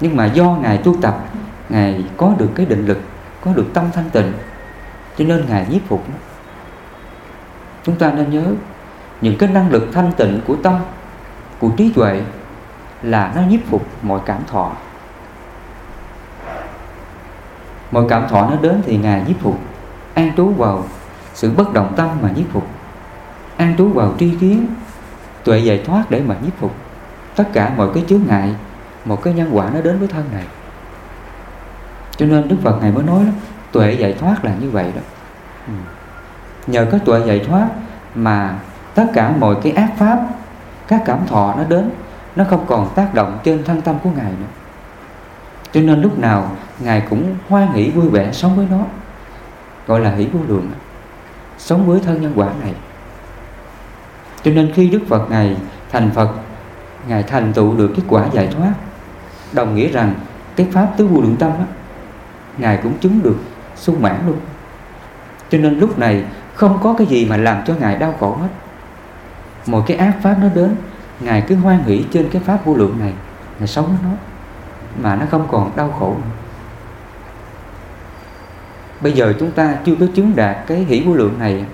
nhưng mà do ngài tu tập, ngài có được cái định lực, có được tâm thanh tịnh, cho nên ngài nhiếp phục nó. Chúng ta nên nhớ, những cái năng lực thanh tịnh của tâm, của trí tuệ là nó nhiếp phục mọi cảm thọ. Mọi cảm thọ nó đến thì ngài nhiếp phục, an trú vào sự bất động tâm mà nhiếp phục. An trú vào tri kiến, tuệ giải thoát để mà nhiếp phục. Tất cả mọi cái chướng ngại một cái nhân quả nó đến với thân này. Cho nên đức phật ngài mới nói đó, tuệ giải thoát là như vậy đó. Ừ. nhờ có tuệ giải thoát mà tất cả mọi cái ác pháp, các cảm thọ nó đến, nó không còn tác động trên thân tâm của ngài nữa. Cho nên lúc nào ngài cũng hoan hỷ vui vẻ sống với nó, gọi là hỷ vô lượng, sống với thân nhân quả này. Cho nên khi đức phật ngài thành phật, ngài thành tựu được kết quả giải thoát đồng nghĩa rằng cái pháp tứ vô lượng tâm á, ngài cũng chứng được sung mãn luôn. Cho nên lúc này không có cái gì mà làm cho ngài đau khổ hết. Mọi cái ác pháp nó đến, ngài cứ hoan hỷ trên cái pháp vô lượng này, ngài sống với nó, mà nó không còn đau khổ nữa. Bây giờ chúng ta chưa có chứng đạt cái hỷ vô lượng này.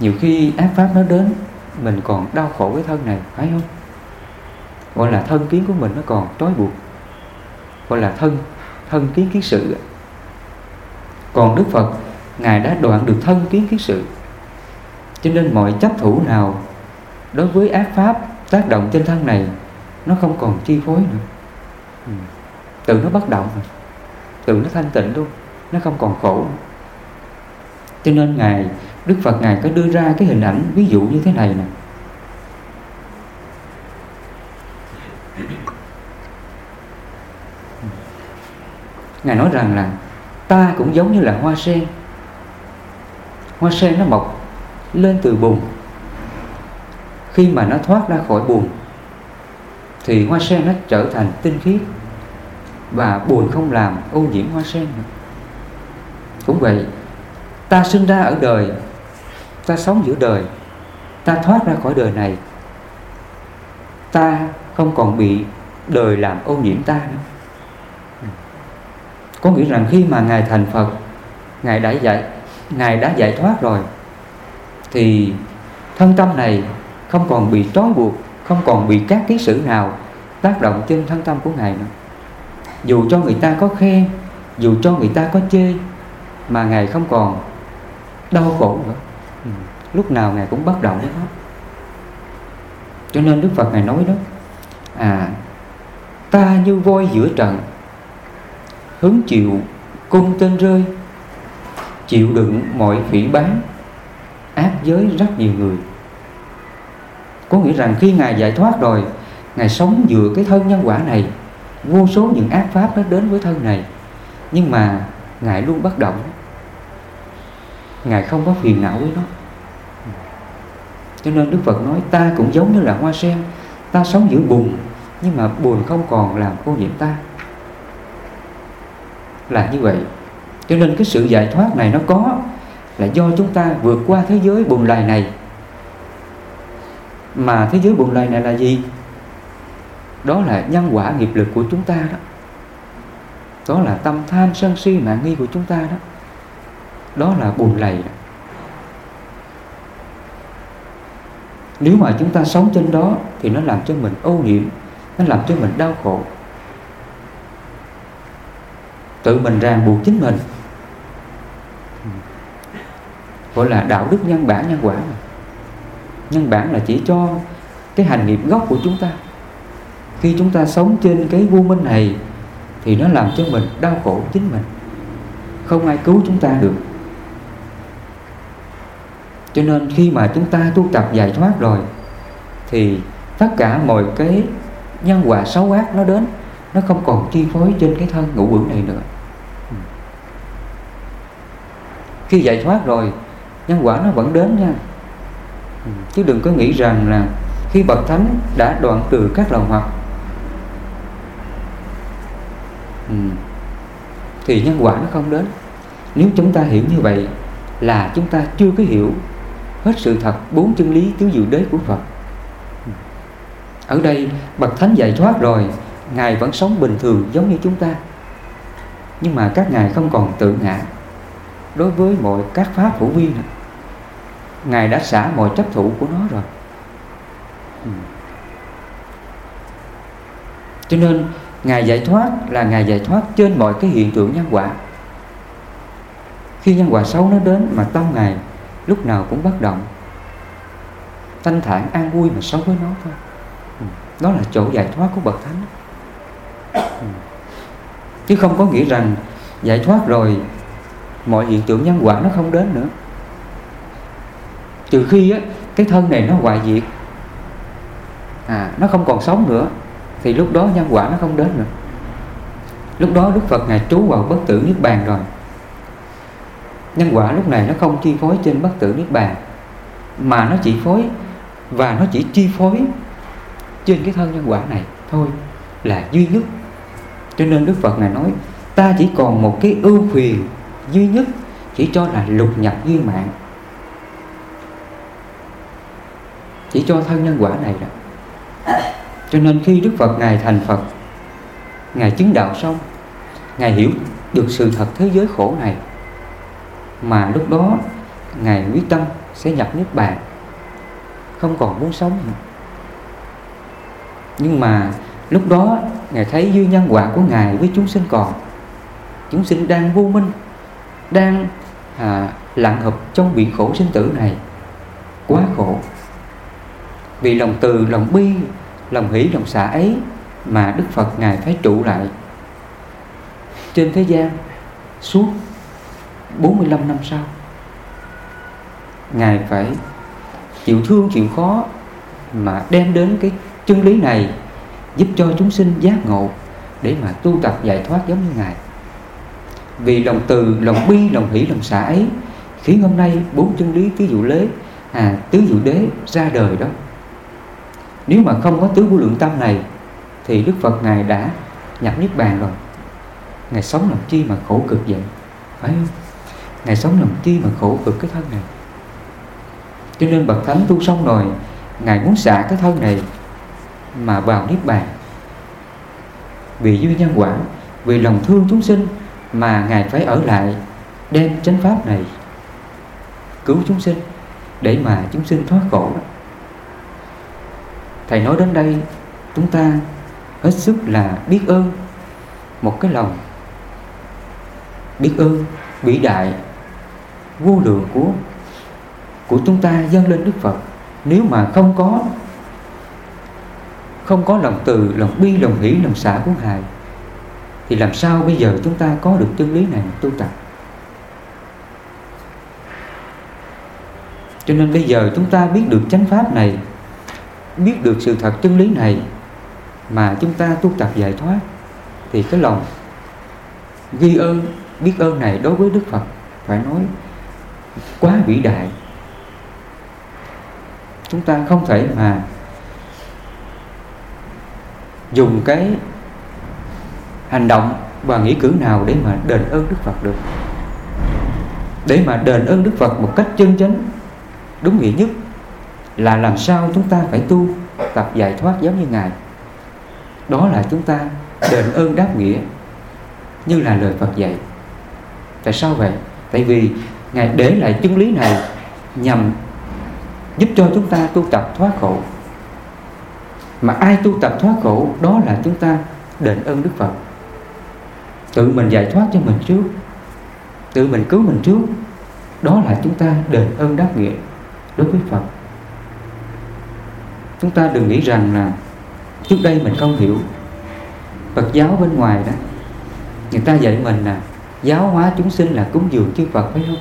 Nhiều khi ác pháp nó đến, mình còn đau khổ cái thân này, phải không? Gọi là thân kiến của mình nó còn trói buộc. Gọi là thân thân kiến kiến sự. Còn đức phật, ngài đã đoạn được thân kiến kiến sự. Cho nên mọi chấp thủ nào đối với ác pháp tác động trên thân này, nó không còn chi phối nữa. Ừ. tự nó bất động rồi. Tự nó thanh tịnh luôn. Nó không còn khổ nữa. cho nên ngài, đức phật ngài có đưa ra cái hình ảnh ví dụ như thế này nè. Ngài nói rằng là, ta cũng giống như là hoa sen. Hoa sen nó mọc lên từ bùn. Khi mà nó thoát ra khỏi bùn, thì hoa sen nó trở thành tinh khiết và bùn không làm ô nhiễm hoa sen nữa. cũng vậy, ta sinh ra ở đời, ta sống giữa đời, ta thoát ra khỏi đời này, ta không còn bị đời làm ô nhiễm ta nữa có nghĩa rằng khi mà ngài thành phật ngài đã giải, ngài đã giải thoát rồi thì thân tâm này không còn bị trói buộc không còn bị các ký sử nào tác động trên thân tâm của ngài nữa dù cho người ta có khen dù cho người ta có chê mà ngài không còn đau khổ nữa ừ. lúc nào ngài cũng bất động với nó cho nên đức phật ngài nói đó à ta như voi giữa trận hứng chịu cung tên rơi, chịu đựng mọi phỉ bán ác giới rất nhiều người. Có nghĩa rằng khi ngài giải thoát rồi, ngài sống dựa cái thân nhân quả này, vô số những ác pháp nó đến với thân này, nhưng mà ngài luôn bất động. Ngài không có phiền não với nó. Cho nên đức phật nói, ta cũng giống như là hoa sen, ta sống giữa bùn, nhưng mà bùn không còn làm cô nhiễm ta là như vậy. Cho nên cái sự giải thoát này nó có là do chúng ta vượt qua thế giới bùn lầy này. Mà thế giới bùn lầy này là gì? Đó là nhân quả nghiệp lực của chúng ta đó. Đó là tâm tham sân si mạng nghi của chúng ta đó. Đó là bùn lầy đó. nếu mà chúng ta sống trên đó thì nó làm cho mình ô nhiễm, nó làm cho mình đau khổ tự mình ràng buộc chính mình. Gọi là đạo đức nhân bản nhân quả. Nhân bản là chỉ cho cái hành nghiệp gốc của chúng ta. Khi chúng ta sống trên cái vô minh này thì nó làm cho mình đau khổ chính mình. Không ai cứu chúng ta được. Cho nên khi mà chúng ta tu tập giải thoát rồi thì tất cả mọi cái nhân quả xấu ác nó đến, nó không còn chi phối trên cái thân ngũ quẩn này nữa. Khi giải thoát rồi, nhân quả nó vẫn đến nha. Ừ, chứ đừng có nghĩ rằng là khi bậc thánh đã đoạn trừ các lầu hoặc. Ừ, thì nhân quả nó không đến. Nếu chúng ta hiểu như vậy là chúng ta chưa có hiểu hết sự thật bốn chân lý tứ diệu đế của Phật. Ừ. Ở đây, bậc thánh giải thoát rồi, ngài vẫn sống bình thường giống như chúng ta. Nhưng mà các ngài không còn tự ngã đối với mọi các pháp phổ vi này. ngài đã xả mọi chấp thủ của nó rồi ừ. cho nên, ngài giải thoát là ngài giải thoát trên mọi cái hiện tượng nhân quả khi nhân quả xấu nó đến mà tâm ngài lúc nào cũng bất động, thanh thản an vui mà sống với nó thôi ừ. đó là chỗ giải thoát của bậc thánh ừ. chứ không có nghĩa rằng giải thoát rồi mọi hiện tượng nhân quả nó không đến nữa. Trừ khi á, cái thân này nó hoại diệt à, nó không còn sống nữa thì lúc đó nhân quả nó không đến nữa. Lúc đó đức phật ngài trú vào bất tử niết bàn rồi. Nhân quả lúc này nó không chi phối trên bất tử niết bàn mà nó chỉ phối và nó chỉ chi phối trên cái thân nhân quả này thôi là duy nhất. Cho nên đức phật này nói ta chỉ còn một cái ưu phiền duy nhất chỉ cho là lục nhập duyên mạng. Chỉ cho thân nhân quả này đó. Cho nên khi đức phật ngài thành phật, ngài chứng đạo xong, ngài hiểu được sự thật thế giới khổ này, mà lúc đó ngài quyết tâm sẽ nhập niết bàn. Không còn muốn sống nữa. Nhưng mà lúc đó ngài thấy duyên nhân quả của ngài với chúng sinh còn, chúng sinh đang vô minh đang à, lặng hợp trong biển khổ sinh tử này. Quá khổ. Vì lòng từ lòng bi lòng hỷ lòng xả ấy mà đức phật ngài phải trụ lại. Trên thế gian suốt 45 năm sau Ngài phải chịu thương chịu khó mà đem đến cái chân lý này giúp cho chúng sinh giác ngộ để mà tu tập giải thoát giống như Ngài vì lòng từ, lòng bi, lòng hỷ, lòng xả ấy. Khiến hôm nay bốn chân lý tứ dụ lế à, tứ dụ đế ra đời đó. Nếu mà không có tứ vô lượng tâm này thì Đức Phật Ngài đã nhập Niết Bàn rồi. Ngài sống làm chi mà khổ cực vậy? Phải không? Ngài sống làm chi mà khổ cực cái thân này? Cho nên Bậc Thánh tu xong rồi Ngài muốn xả cái thân này Mà vào Niết Bàn. Vì duy nhân quả Vì lòng thương chúng sinh mà Ngài phải ở lại Đem chánh pháp này Cứu chúng sinh Để mà chúng sinh thoát khổ. Thầy nói đến đây Chúng ta hết sức là biết ơn Một cái lòng Biết ơn vĩ đại vô lượng của của chúng ta dâng lên Đức Phật. Nếu mà không có không có lòng từ, lòng bi, lòng hỷ, lòng xả của Ngài thì làm sao bây giờ chúng ta có được chân lý này tu tập? Cho nên bây giờ chúng ta biết được chánh pháp này, biết được sự thật chân lý này mà chúng ta tu tập giải thoát, thì cái lòng ghi ơn, biết ơn này đối với Đức Phật phải nói quá vĩ đại. Chúng ta không thể mà dùng cái hành động và nghĩ cử nào để mà đền ơn Đức Phật được. Để mà đền ơn Đức Phật một cách chân chánh, đúng nghĩa nhất là làm sao chúng ta phải tu tập giải thoát giống như Ngài. Đó là chúng ta đền ơn đáp nghĩa như là lời Phật dạy. Tại sao vậy? Tại vì Ngài để lại chân lý này nhằm giúp cho chúng ta tu tập thoát khổ. Mà ai tu tập thoát khổ, đó là chúng ta đền ơn Đức Phật tự mình giải thoát cho mình trước. Tự mình cứu mình trước. Đó là chúng ta đền ơn đáp nghĩa đối với Phật. Chúng ta đừng nghĩ rằng là trước đây mình không hiểu. Phật giáo bên ngoài đó, người ta dạy mình là giáo hóa chúng sinh là cúng dường chư Phật phải không?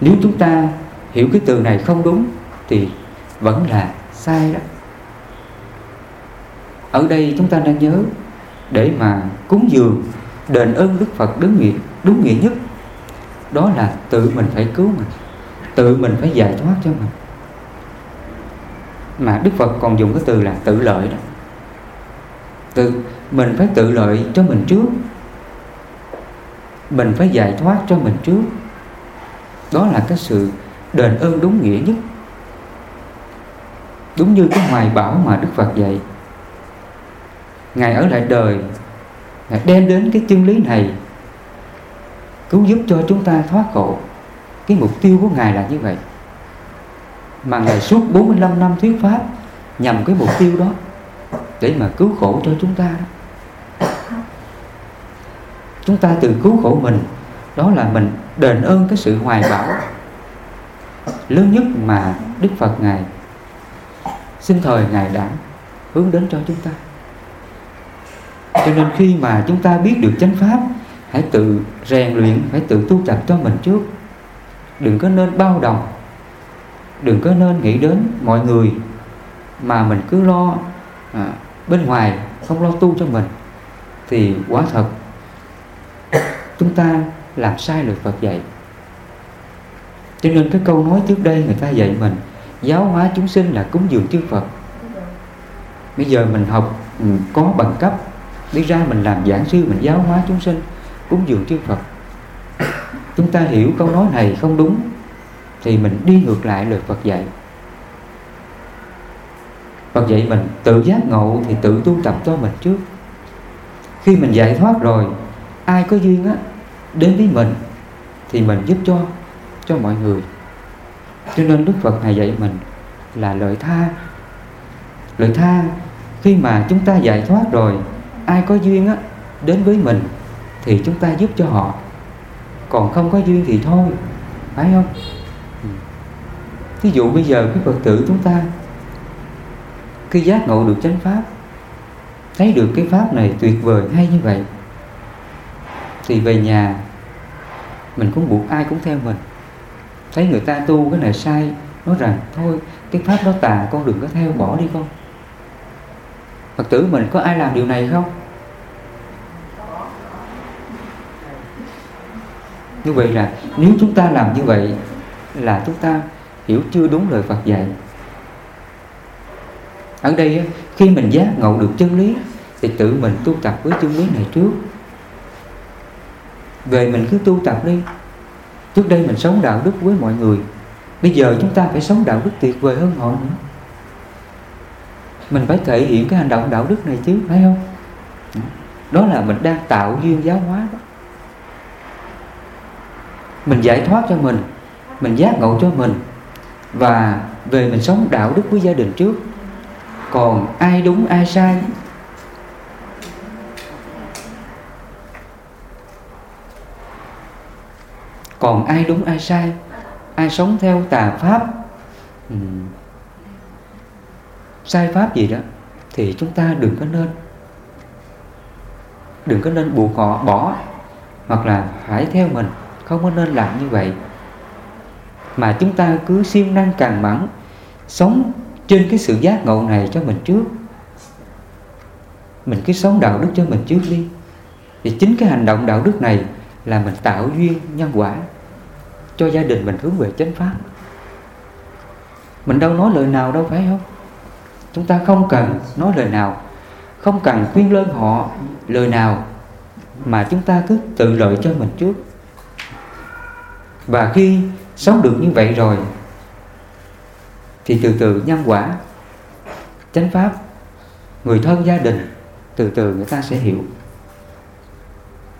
Nếu chúng ta hiểu cái từ này không đúng thì vẫn là sai đó. Ở đây chúng ta đang nhớ để mà cúng dường, đền ơn Đức Phật đúng nghĩa đúng nghĩa nhất. Đó là tự mình phải cứu mình, tự mình phải giải thoát cho mình. Mà Đức Phật còn dùng cái từ là tự lợi đó. Tự, mình phải tự lợi cho mình trước. Mình phải giải thoát cho mình trước. Đó là cái sự đền ơn đúng nghĩa nhất. Đúng như cái hoài bảo mà Đức Phật dạy Ngài ở lại đời, Ngài đem đến cái chân lý này, Cứu giúp cho chúng ta thoát khổ. Cái mục tiêu của Ngài là như vậy. Mà Ngài suốt 45 năm thuyết Pháp Nhằm cái mục tiêu đó Để mà cứu khổ cho chúng ta Chúng ta từ cứu khổ mình, Đó là mình đền ơn cái sự hoài bảo Lớn nhất mà Đức Phật Ngài Sinh thời Ngài đã hướng đến cho chúng ta cho nên khi mà chúng ta biết được chánh pháp hãy tự rèn luyện phải tự tu tập cho mình trước. Đừng có nên bao đồng. Đừng có nên nghĩ đến mọi người mà mình cứ lo à, bên ngoài không lo tu cho mình. Thì quả thật chúng ta làm sai lời Phật dạy. Cho nên cái câu nói trước đây người ta dạy mình giáo hóa chúng sinh là cúng dường chư Phật. Bây giờ mình học ừ, có bằng cấp đi ra mình làm giảng sư, mình giáo hóa chúng sinh, cúng dường chư Phật. Chúng ta hiểu câu nói này không đúng, thì mình đi ngược lại lời Phật dạy. Phật dạy mình, tự giác ngộ thì tự tu tập cho mình trước. Khi mình giải thoát rồi, ai có duyên á, đến với mình thì mình giúp cho cho mọi người. Cho nên Đức Phật này dạy mình là lợi tha. Lợi tha khi mà chúng ta giải thoát rồi ai có duyên á, đến với mình thì chúng ta giúp cho họ. Còn không có duyên thì thôi, phải không? Ừ. Thí ví dụ bây giờ cái phật tử chúng ta khi giác ngộ được chánh pháp, thấy được cái pháp này tuyệt vời, hay như vậy, thì về nhà mình cũng buộc ai cũng theo mình. Thấy người ta tu cái này sai, nói rằng, thôi, cái pháp đó tà, con đừng có theo, bỏ đi con. Phật tử mình có ai làm điều này không? Như vậy là nếu chúng ta làm như vậy là chúng ta hiểu chưa đúng lời Phật dạy. Ở đây khi mình giác ngộ được chân lý thì tự mình tu tập với chân lý này trước. Về mình cứ tu tập đi. Trước đây mình sống đạo đức với mọi người, bây giờ chúng ta phải sống đạo đức tuyệt vời hơn họ nữa. Mình phải thể hiện cái hành động đạo đức này chứ, phải không? Đó là mình đang tạo duyên giáo hóa đó mình giải thoát cho mình mình giác ngộ cho mình và về mình sống đạo đức với gia đình trước. Còn ai đúng, ai sai? Còn ai đúng, ai sai? Ai sống theo tà pháp? Ừ. Sai pháp gì đó thì chúng ta đừng có nên, đừng có nên buộc họ bỏ hoặc là phải theo mình không có nên làm như vậy. Mà chúng ta cứ siêng năng càng mẫn, sống trên cái sự giác ngộ này cho mình trước. Mình cứ sống đạo đức cho mình trước đi. Thì chính cái hành động đạo đức này là mình tạo duyên nhân quả cho gia đình mình hướng về chánh pháp. Mình đâu nói lời nào đâu, phải không? Chúng ta không cần nói lời nào, không cần khuyên lơn họ lời nào, mà chúng ta cứ tự lợi cho mình trước và khi sống được như vậy rồi, thì từ từ nhân quả, chánh pháp, người thân gia đình, từ từ người ta sẽ hiểu.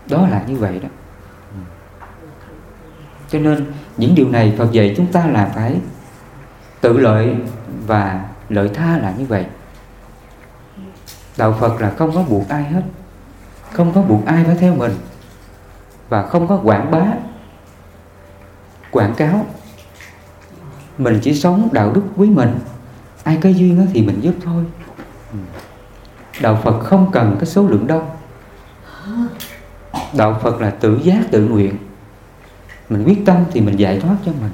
Đó là như vậy đó. Cho nên những điều này Phật dạy chúng ta là phải tự lợi và lợi tha là như vậy. Đạo Phật là không có buộc ai hết, không có buộc ai phải theo mình và không có quảng bá quảng cáo. Mình chỉ sống đạo đức với mình. Ai có duyên thì mình giúp thôi. Đạo Phật không cần cái số lượng đông đạo Phật là tự giác, tự nguyện. Mình quyết tâm thì mình giải thoát cho mình.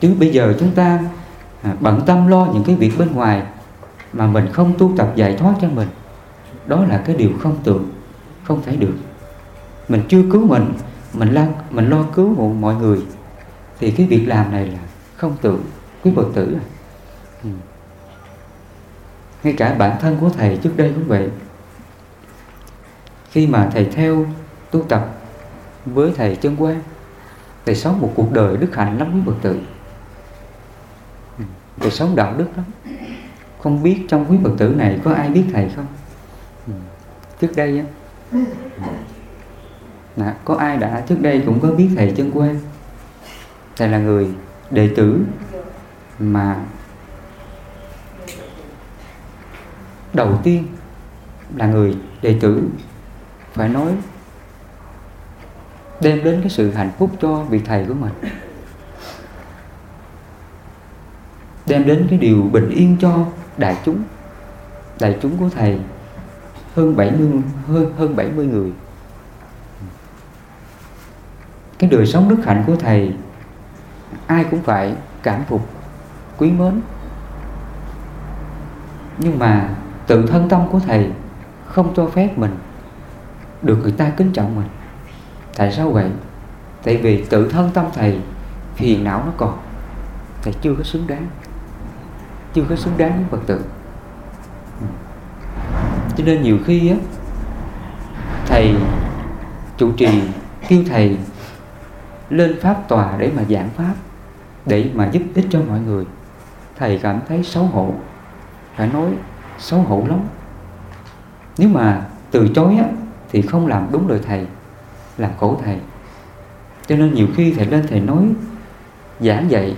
Chứ bây giờ chúng ta à, bận tâm lo những cái việc bên ngoài mà mình không tu tập giải thoát cho mình đó là cái điều không tưởng, không thể được mình chưa cứu mình mình lo mình lo cứu mọi người thì cái việc làm này là không tưởng, quý phật tử à. ừ. ngay cả bản thân của thầy trước đây cũng vậy khi mà thầy theo tu tập với thầy chân quan thầy sống một cuộc đời đức hạnh lắm quý phật tử ừ. thầy sống đạo đức lắm không biết trong quý phật tử này có ai biết thầy không trước đây á. Là có ai đã, trước đây cũng có biết thầy chân quê? Thầy là người đệ tử mà đầu tiên là người đệ tử phải nói đem đến cái sự hạnh phúc cho vị thầy của mình. Đem đến cái điều bình yên cho đại chúng đại chúng của thầy hơn 70 hơn hơn 70 người. Cái đời sống đức hạnh của thầy, ai cũng phải cảm phục, quý mến. Nhưng mà tự thân tâm của thầy không cho phép mình được người ta kính trọng mình. Tại sao vậy? Tại vì tự thân tâm thầy, phiền não nó còn. Thầy chưa có xứng đáng, chưa có xứng đáng với phật tử cho nên nhiều khi á thầy chủ trì kêu thầy lên pháp tòa để mà giảng pháp để mà giúp ích cho mọi người. Thầy cảm thấy xấu hổ phải nói xấu hổ lắm. Nếu mà từ chối á, thì không làm đúng lời thầy làm khổ thầy. Cho nên nhiều khi thầy lên thầy nói giảng dạy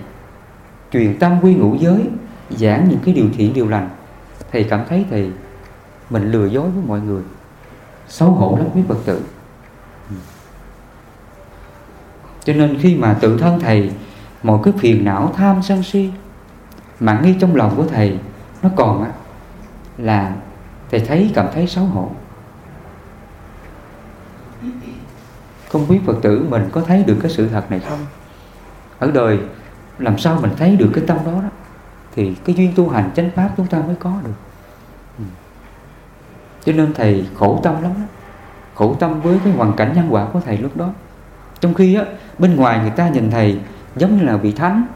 truyền tâm quy ngũ giới giảng những cái điều thiện điều lành thầy cảm thấy thầy mình lừa dối với mọi người. Xấu hổ lắm quý phật tử. Cho nên khi mà tự thân thầy mọi cái phiền não tham sân si mà ngay trong lòng của thầy nó còn á là thầy thấy cảm thấy xấu hổ. Không biết phật tử mình có thấy được cái sự thật này không? Ở đời làm sao mình thấy được cái tâm đó đó? Thì cái duyên tu hành chánh pháp chúng ta mới có được. ừ cho nên thầy khổ tâm lắm đó. khổ tâm với cái hoàn cảnh nhân quả của thầy lúc đó. Trong khi á, bên ngoài người ta nhìn thầy giống như là vị thánh.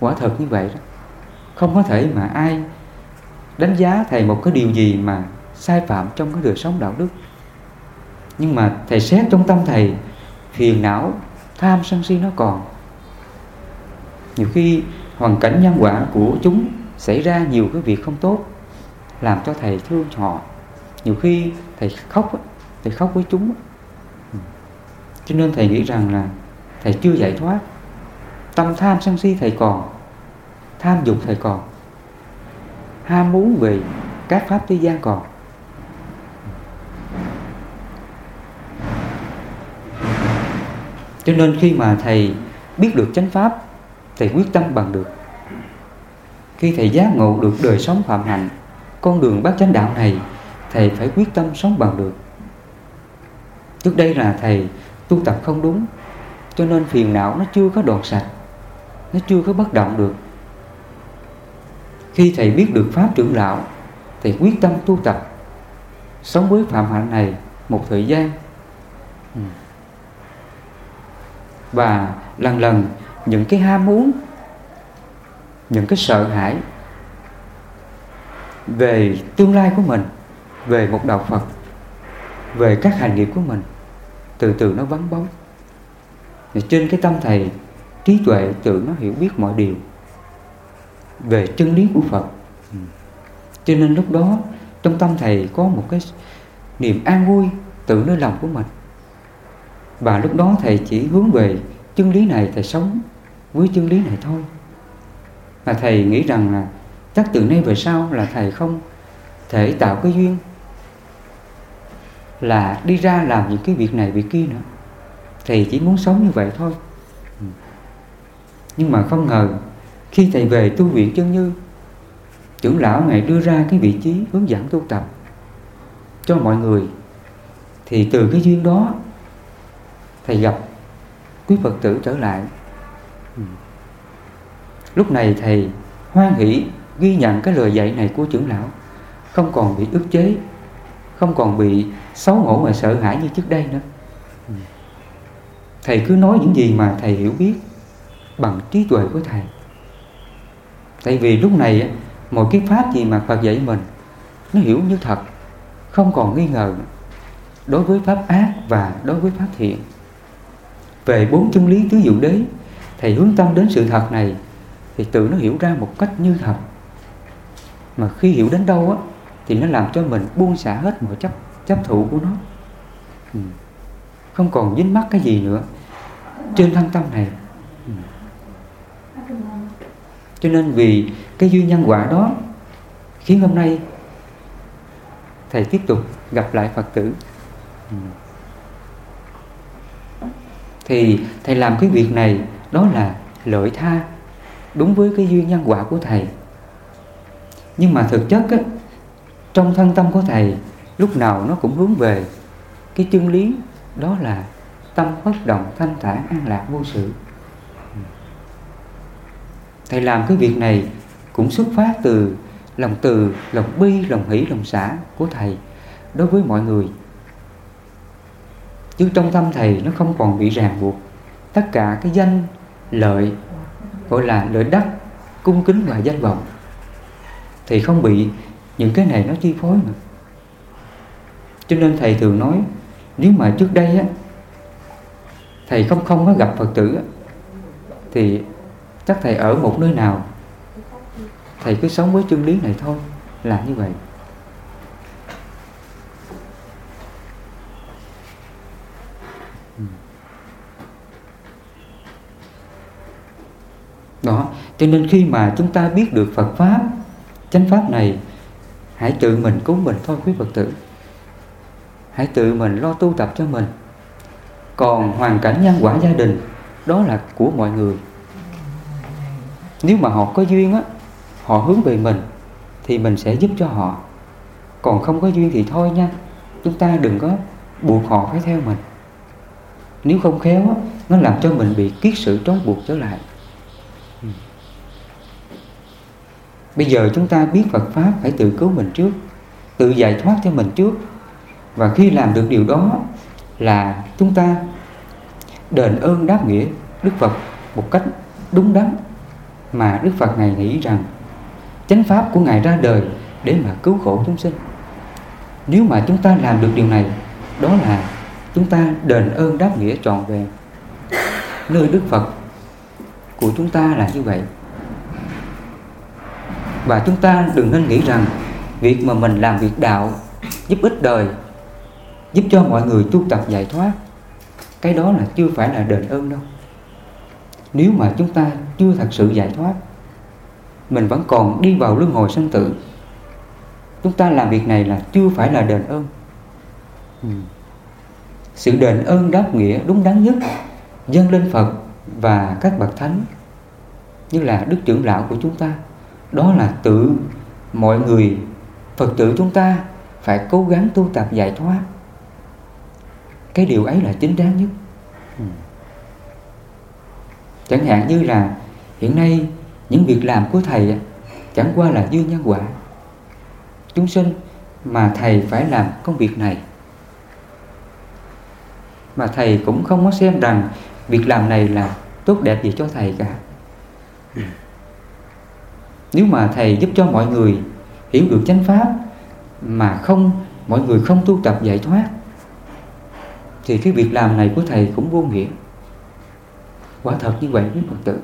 Quả thật như vậy đó. Không có thể mà ai đánh giá thầy một cái điều gì mà sai phạm trong cái đời sống đạo đức. Nhưng mà thầy xét trong tâm thầy, phiền não, tham sân si nó còn. Nhiều khi hoàn cảnh nhân quả của chúng xảy ra nhiều cái việc không tốt làm cho thầy thương họ. Nhiều khi thầy khóc thầy khóc với chúng ừ. cho nên thầy nghĩ rằng là thầy chưa giải thoát. Tâm tham sân si thầy còn, tham dục thầy còn, ham muốn về các pháp thế gian còn. Cho nên khi mà thầy biết được chánh pháp, thầy quyết tâm bằng được. Khi thầy giác ngộ được đời sống phạm hạnh con đường bát chánh đạo này, thầy phải quyết tâm sống bằng được. Trước đây là thầy tu tập không đúng, cho nên phiền não nó chưa có đoạn sạch, nó chưa có bất động được. Khi thầy biết được pháp trưởng lão, thầy quyết tâm tu tập, sống với phạm hạnh này một thời gian. Ừ. Và lần lần những cái ham muốn, những cái sợ hãi về tương lai của mình, về một đạo Phật, về các hành nghiệp của mình, từ từ nó vắng bóng. Thì trên cái tâm thầy, trí tuệ tự nó hiểu biết mọi điều về chân lý của Phật. Ừ. Cho nên lúc đó, trong tâm thầy có một cái niềm an vui tự nơi lòng của mình. Và lúc đó thầy chỉ hướng về chân lý này, thầy sống với chân lý này thôi. Và thầy nghĩ rằng là chắc từ nay về sau là thầy không thể tạo cái duyên là đi ra làm những cái việc này việc kia nữa. Thầy chỉ muốn sống như vậy thôi. Ừ. Nhưng mà không ngờ khi thầy về tu viện chân như, trưởng lão ngài đưa ra cái vị trí hướng dẫn tu tập cho mọi người, thì từ cái duyên đó thầy gặp quý phật tử trở lại. Ừ. Lúc này thầy hoan hỷ ghi nhận cái lời dạy này của trưởng lão, không còn bị ức chế, không còn bị xấu hổ và sợ hãi như trước đây nữa. Ừ. Thầy cứ nói những gì mà thầy hiểu biết bằng trí tuệ của thầy. Tại vì lúc này mọi cái pháp gì mà phật dạy mình, nó hiểu như thật, không còn nghi ngờ đối với pháp ác và đối với pháp thiện. Về bốn chân lý tứ diệu đế, thầy hướng tâm đến sự thật này thì tự nó hiểu ra một cách như thật mà khi hiểu đến đâu á, thì nó làm cho mình buông xả hết mọi chấp chấp thủ của nó ừ. không còn dính mắc cái gì nữa trên thân tâm này ừ. cho nên vì cái duyên nhân quả đó, khiến hôm nay thầy tiếp tục gặp lại phật tử ừ. thì thầy làm cái việc này, đó là lợi tha đúng với cái duyên nhân quả của thầy nhưng mà thực chất á, trong thân tâm của thầy lúc nào nó cũng hướng về cái chân lý đó là tâm bất động thanh thản an lạc vô sự. Thầy làm cái việc này cũng xuất phát từ lòng từ lòng bi lòng hỷ lòng xả của thầy đối với mọi người. Chứ trong tâm thầy nó không còn bị ràng buộc. Tất cả cái danh lợi gọi là lợi đắc cung kính và danh vọng thì không bị những cái này nó chi phối mà. Cho nên thầy thường nói nếu mà trước đây á thầy không không có gặp phật tử á, thì chắc thầy ở một nơi nào thầy cứ sống với chân lý này thôi là như vậy. Đó cho nên khi mà chúng ta biết được Phật pháp chánh pháp này, hãy tự mình cứu mình thôi, quý Phật tử. Hãy tự mình lo tu tập cho mình. Còn hoàn cảnh nhân quả gia đình, đó là của mọi người. Nếu mà họ có duyên á, họ hướng về mình, thì mình sẽ giúp cho họ. Còn không có duyên thì thôi nha, chúng ta đừng có buộc họ phải theo mình. Nếu không khéo á, nó làm cho mình bị kiết sự trói buộc trở lại. Bây giờ chúng ta biết Phật Pháp phải tự cứu mình trước, Tự giải thoát cho mình trước. Và khi làm được điều đó Là chúng ta đền ơn đáp nghĩa Đức Phật một cách đúng đắn Mà Đức Phật Ngài nghĩ rằng Chánh Pháp của Ngài ra đời Để mà cứu khổ chúng sinh. Nếu mà chúng ta làm được điều này, Đó là chúng ta đền ơn đáp nghĩa trọn vẹn. Nơi Đức Phật của chúng ta là như vậy và chúng ta đừng nên nghĩ rằng việc mà mình làm việc đạo giúp ích đời, giúp cho mọi người tu tập giải thoát, cái đó là chưa phải là đền ơn đâu. Nếu mà chúng ta chưa thật sự giải thoát, mình vẫn còn đi vào luân hồi sanh tử, chúng ta làm việc này là chưa phải là đền ơn. Ừ. sự đền ơn đáp nghĩa đúng đắn nhất, dâng lên phật và các bậc thánh, như là đức trưởng lão của chúng ta đó là tự mọi người phật tử chúng ta phải cố gắng tu tập giải thoát. Cái điều ấy là chính đáng nhất. Ừ. chẳng hạn như là hiện nay những việc làm của thầy chẳng qua là dư nhân quả. Chúng sinh mà thầy phải làm công việc này. Mà thầy cũng không có xem rằng việc làm này là tốt đẹp gì cho thầy cả nếu mà thầy giúp cho mọi người hiểu được chánh pháp mà không, mọi người không tu tập giải thoát, thì cái việc làm này của thầy cũng vô nghĩa. Quả thật như vậy với phật tử.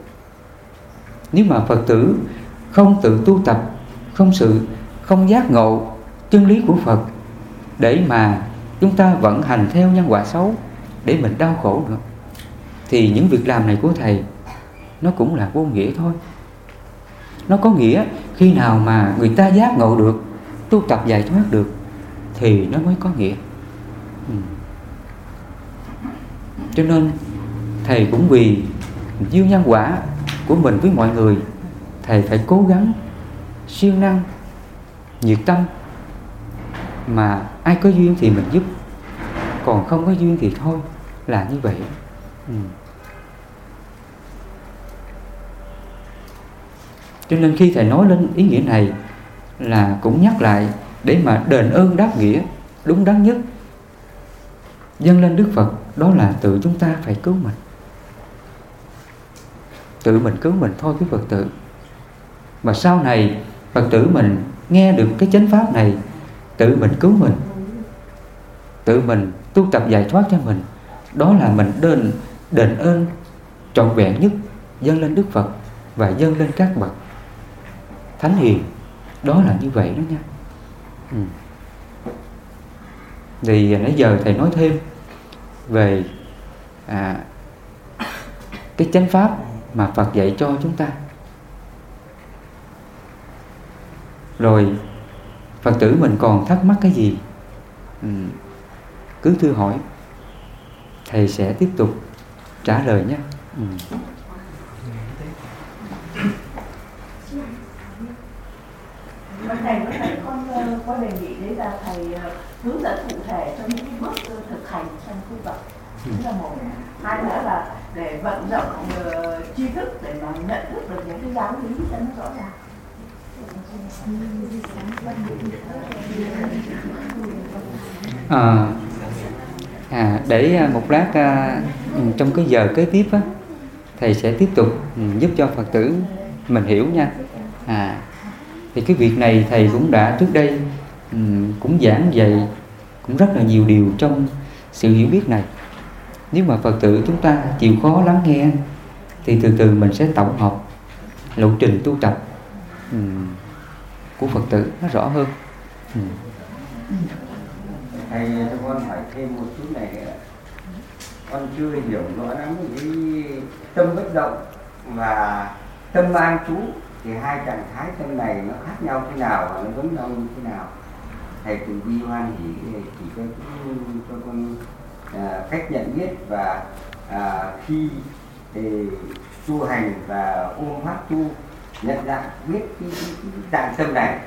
Nếu mà phật tử không tự tu tập, không sự, không giác ngộ chân lý của phật, để mà chúng ta vận hành theo nhân quả xấu để mình đau khổ nữa thì những việc làm này của thầy nó cũng là vô nghĩa thôi nó có nghĩa khi nào mà người ta giác ngộ được, tu tập giải thoát được, thì nó mới có nghĩa ừ. cho nên, thầy cũng vì duyên nhân quả của mình với mọi người, thầy phải cố gắng, siêng năng, nhiệt tâm mà ai có duyên thì mình giúp, còn không có duyên thì thôi, là như vậy ừ. Cho nên khi thầy nói lên ý nghĩa này là cũng nhắc lại để mà đền ơn đáp nghĩa đúng đắn nhất. Dâng lên đức phật, đó là tự chúng ta phải cứu mình. Tự mình cứu mình thôi với phật tử. Mà sau này phật tử mình nghe được cái chánh pháp này, tự mình cứu mình, tự mình tu tập giải thoát cho mình, đó là mình đền đền ơn trọn vẹn nhất, dâng lên đức phật và dâng lên các bậc thánh hiền đó là như vậy đó nha ừ. thì nãy giờ thầy nói thêm về à, cái chánh pháp mà Phật dạy cho chúng ta rồi Phật tử mình còn thắc mắc cái gì ừ. cứ thư hỏi thầy sẽ tiếp tục trả lời nhé ừ. thầy với thầy con ờ, có đề nghị đấy là thầy ờ, hướng dẫn cụ thể cho những bước ờ, thực hành trong tu là một hai nữa là để vận rộng uh, ờ, tri thức để mà nhận thức được những cái giáo lý cho nó rõ ràng. À, à để à, một lát à, trong cái giờ kế tiếp á thầy sẽ tiếp tục ừ, giúp cho phật tử mình hiểu nha. À thì cái việc này thầy cũng đã trước đây ừ, cũng giảng dạy cũng rất là nhiều điều trong sự hiểu biết này nếu mà phật tử chúng ta chịu khó lắng nghe, thì từ từ mình sẽ tổng hợp lộ trình tu tập của phật tử nó rõ hơn. Thầy ờ, cho con hỏi thêm một chút này ờ, con chưa hiểu rõ lắm cái tâm bất động và tâm an trú thì hai trạng thái tâm này nó khác nhau thế nào và nó giống nhau như thế nào? Thầy từ bi hoan chỉ chỉ cho cho con à, cách nhận biết và à, khi thì tu hành và ôm pháp tu nhận dạng biết cái, cái, cái dạng tâm này.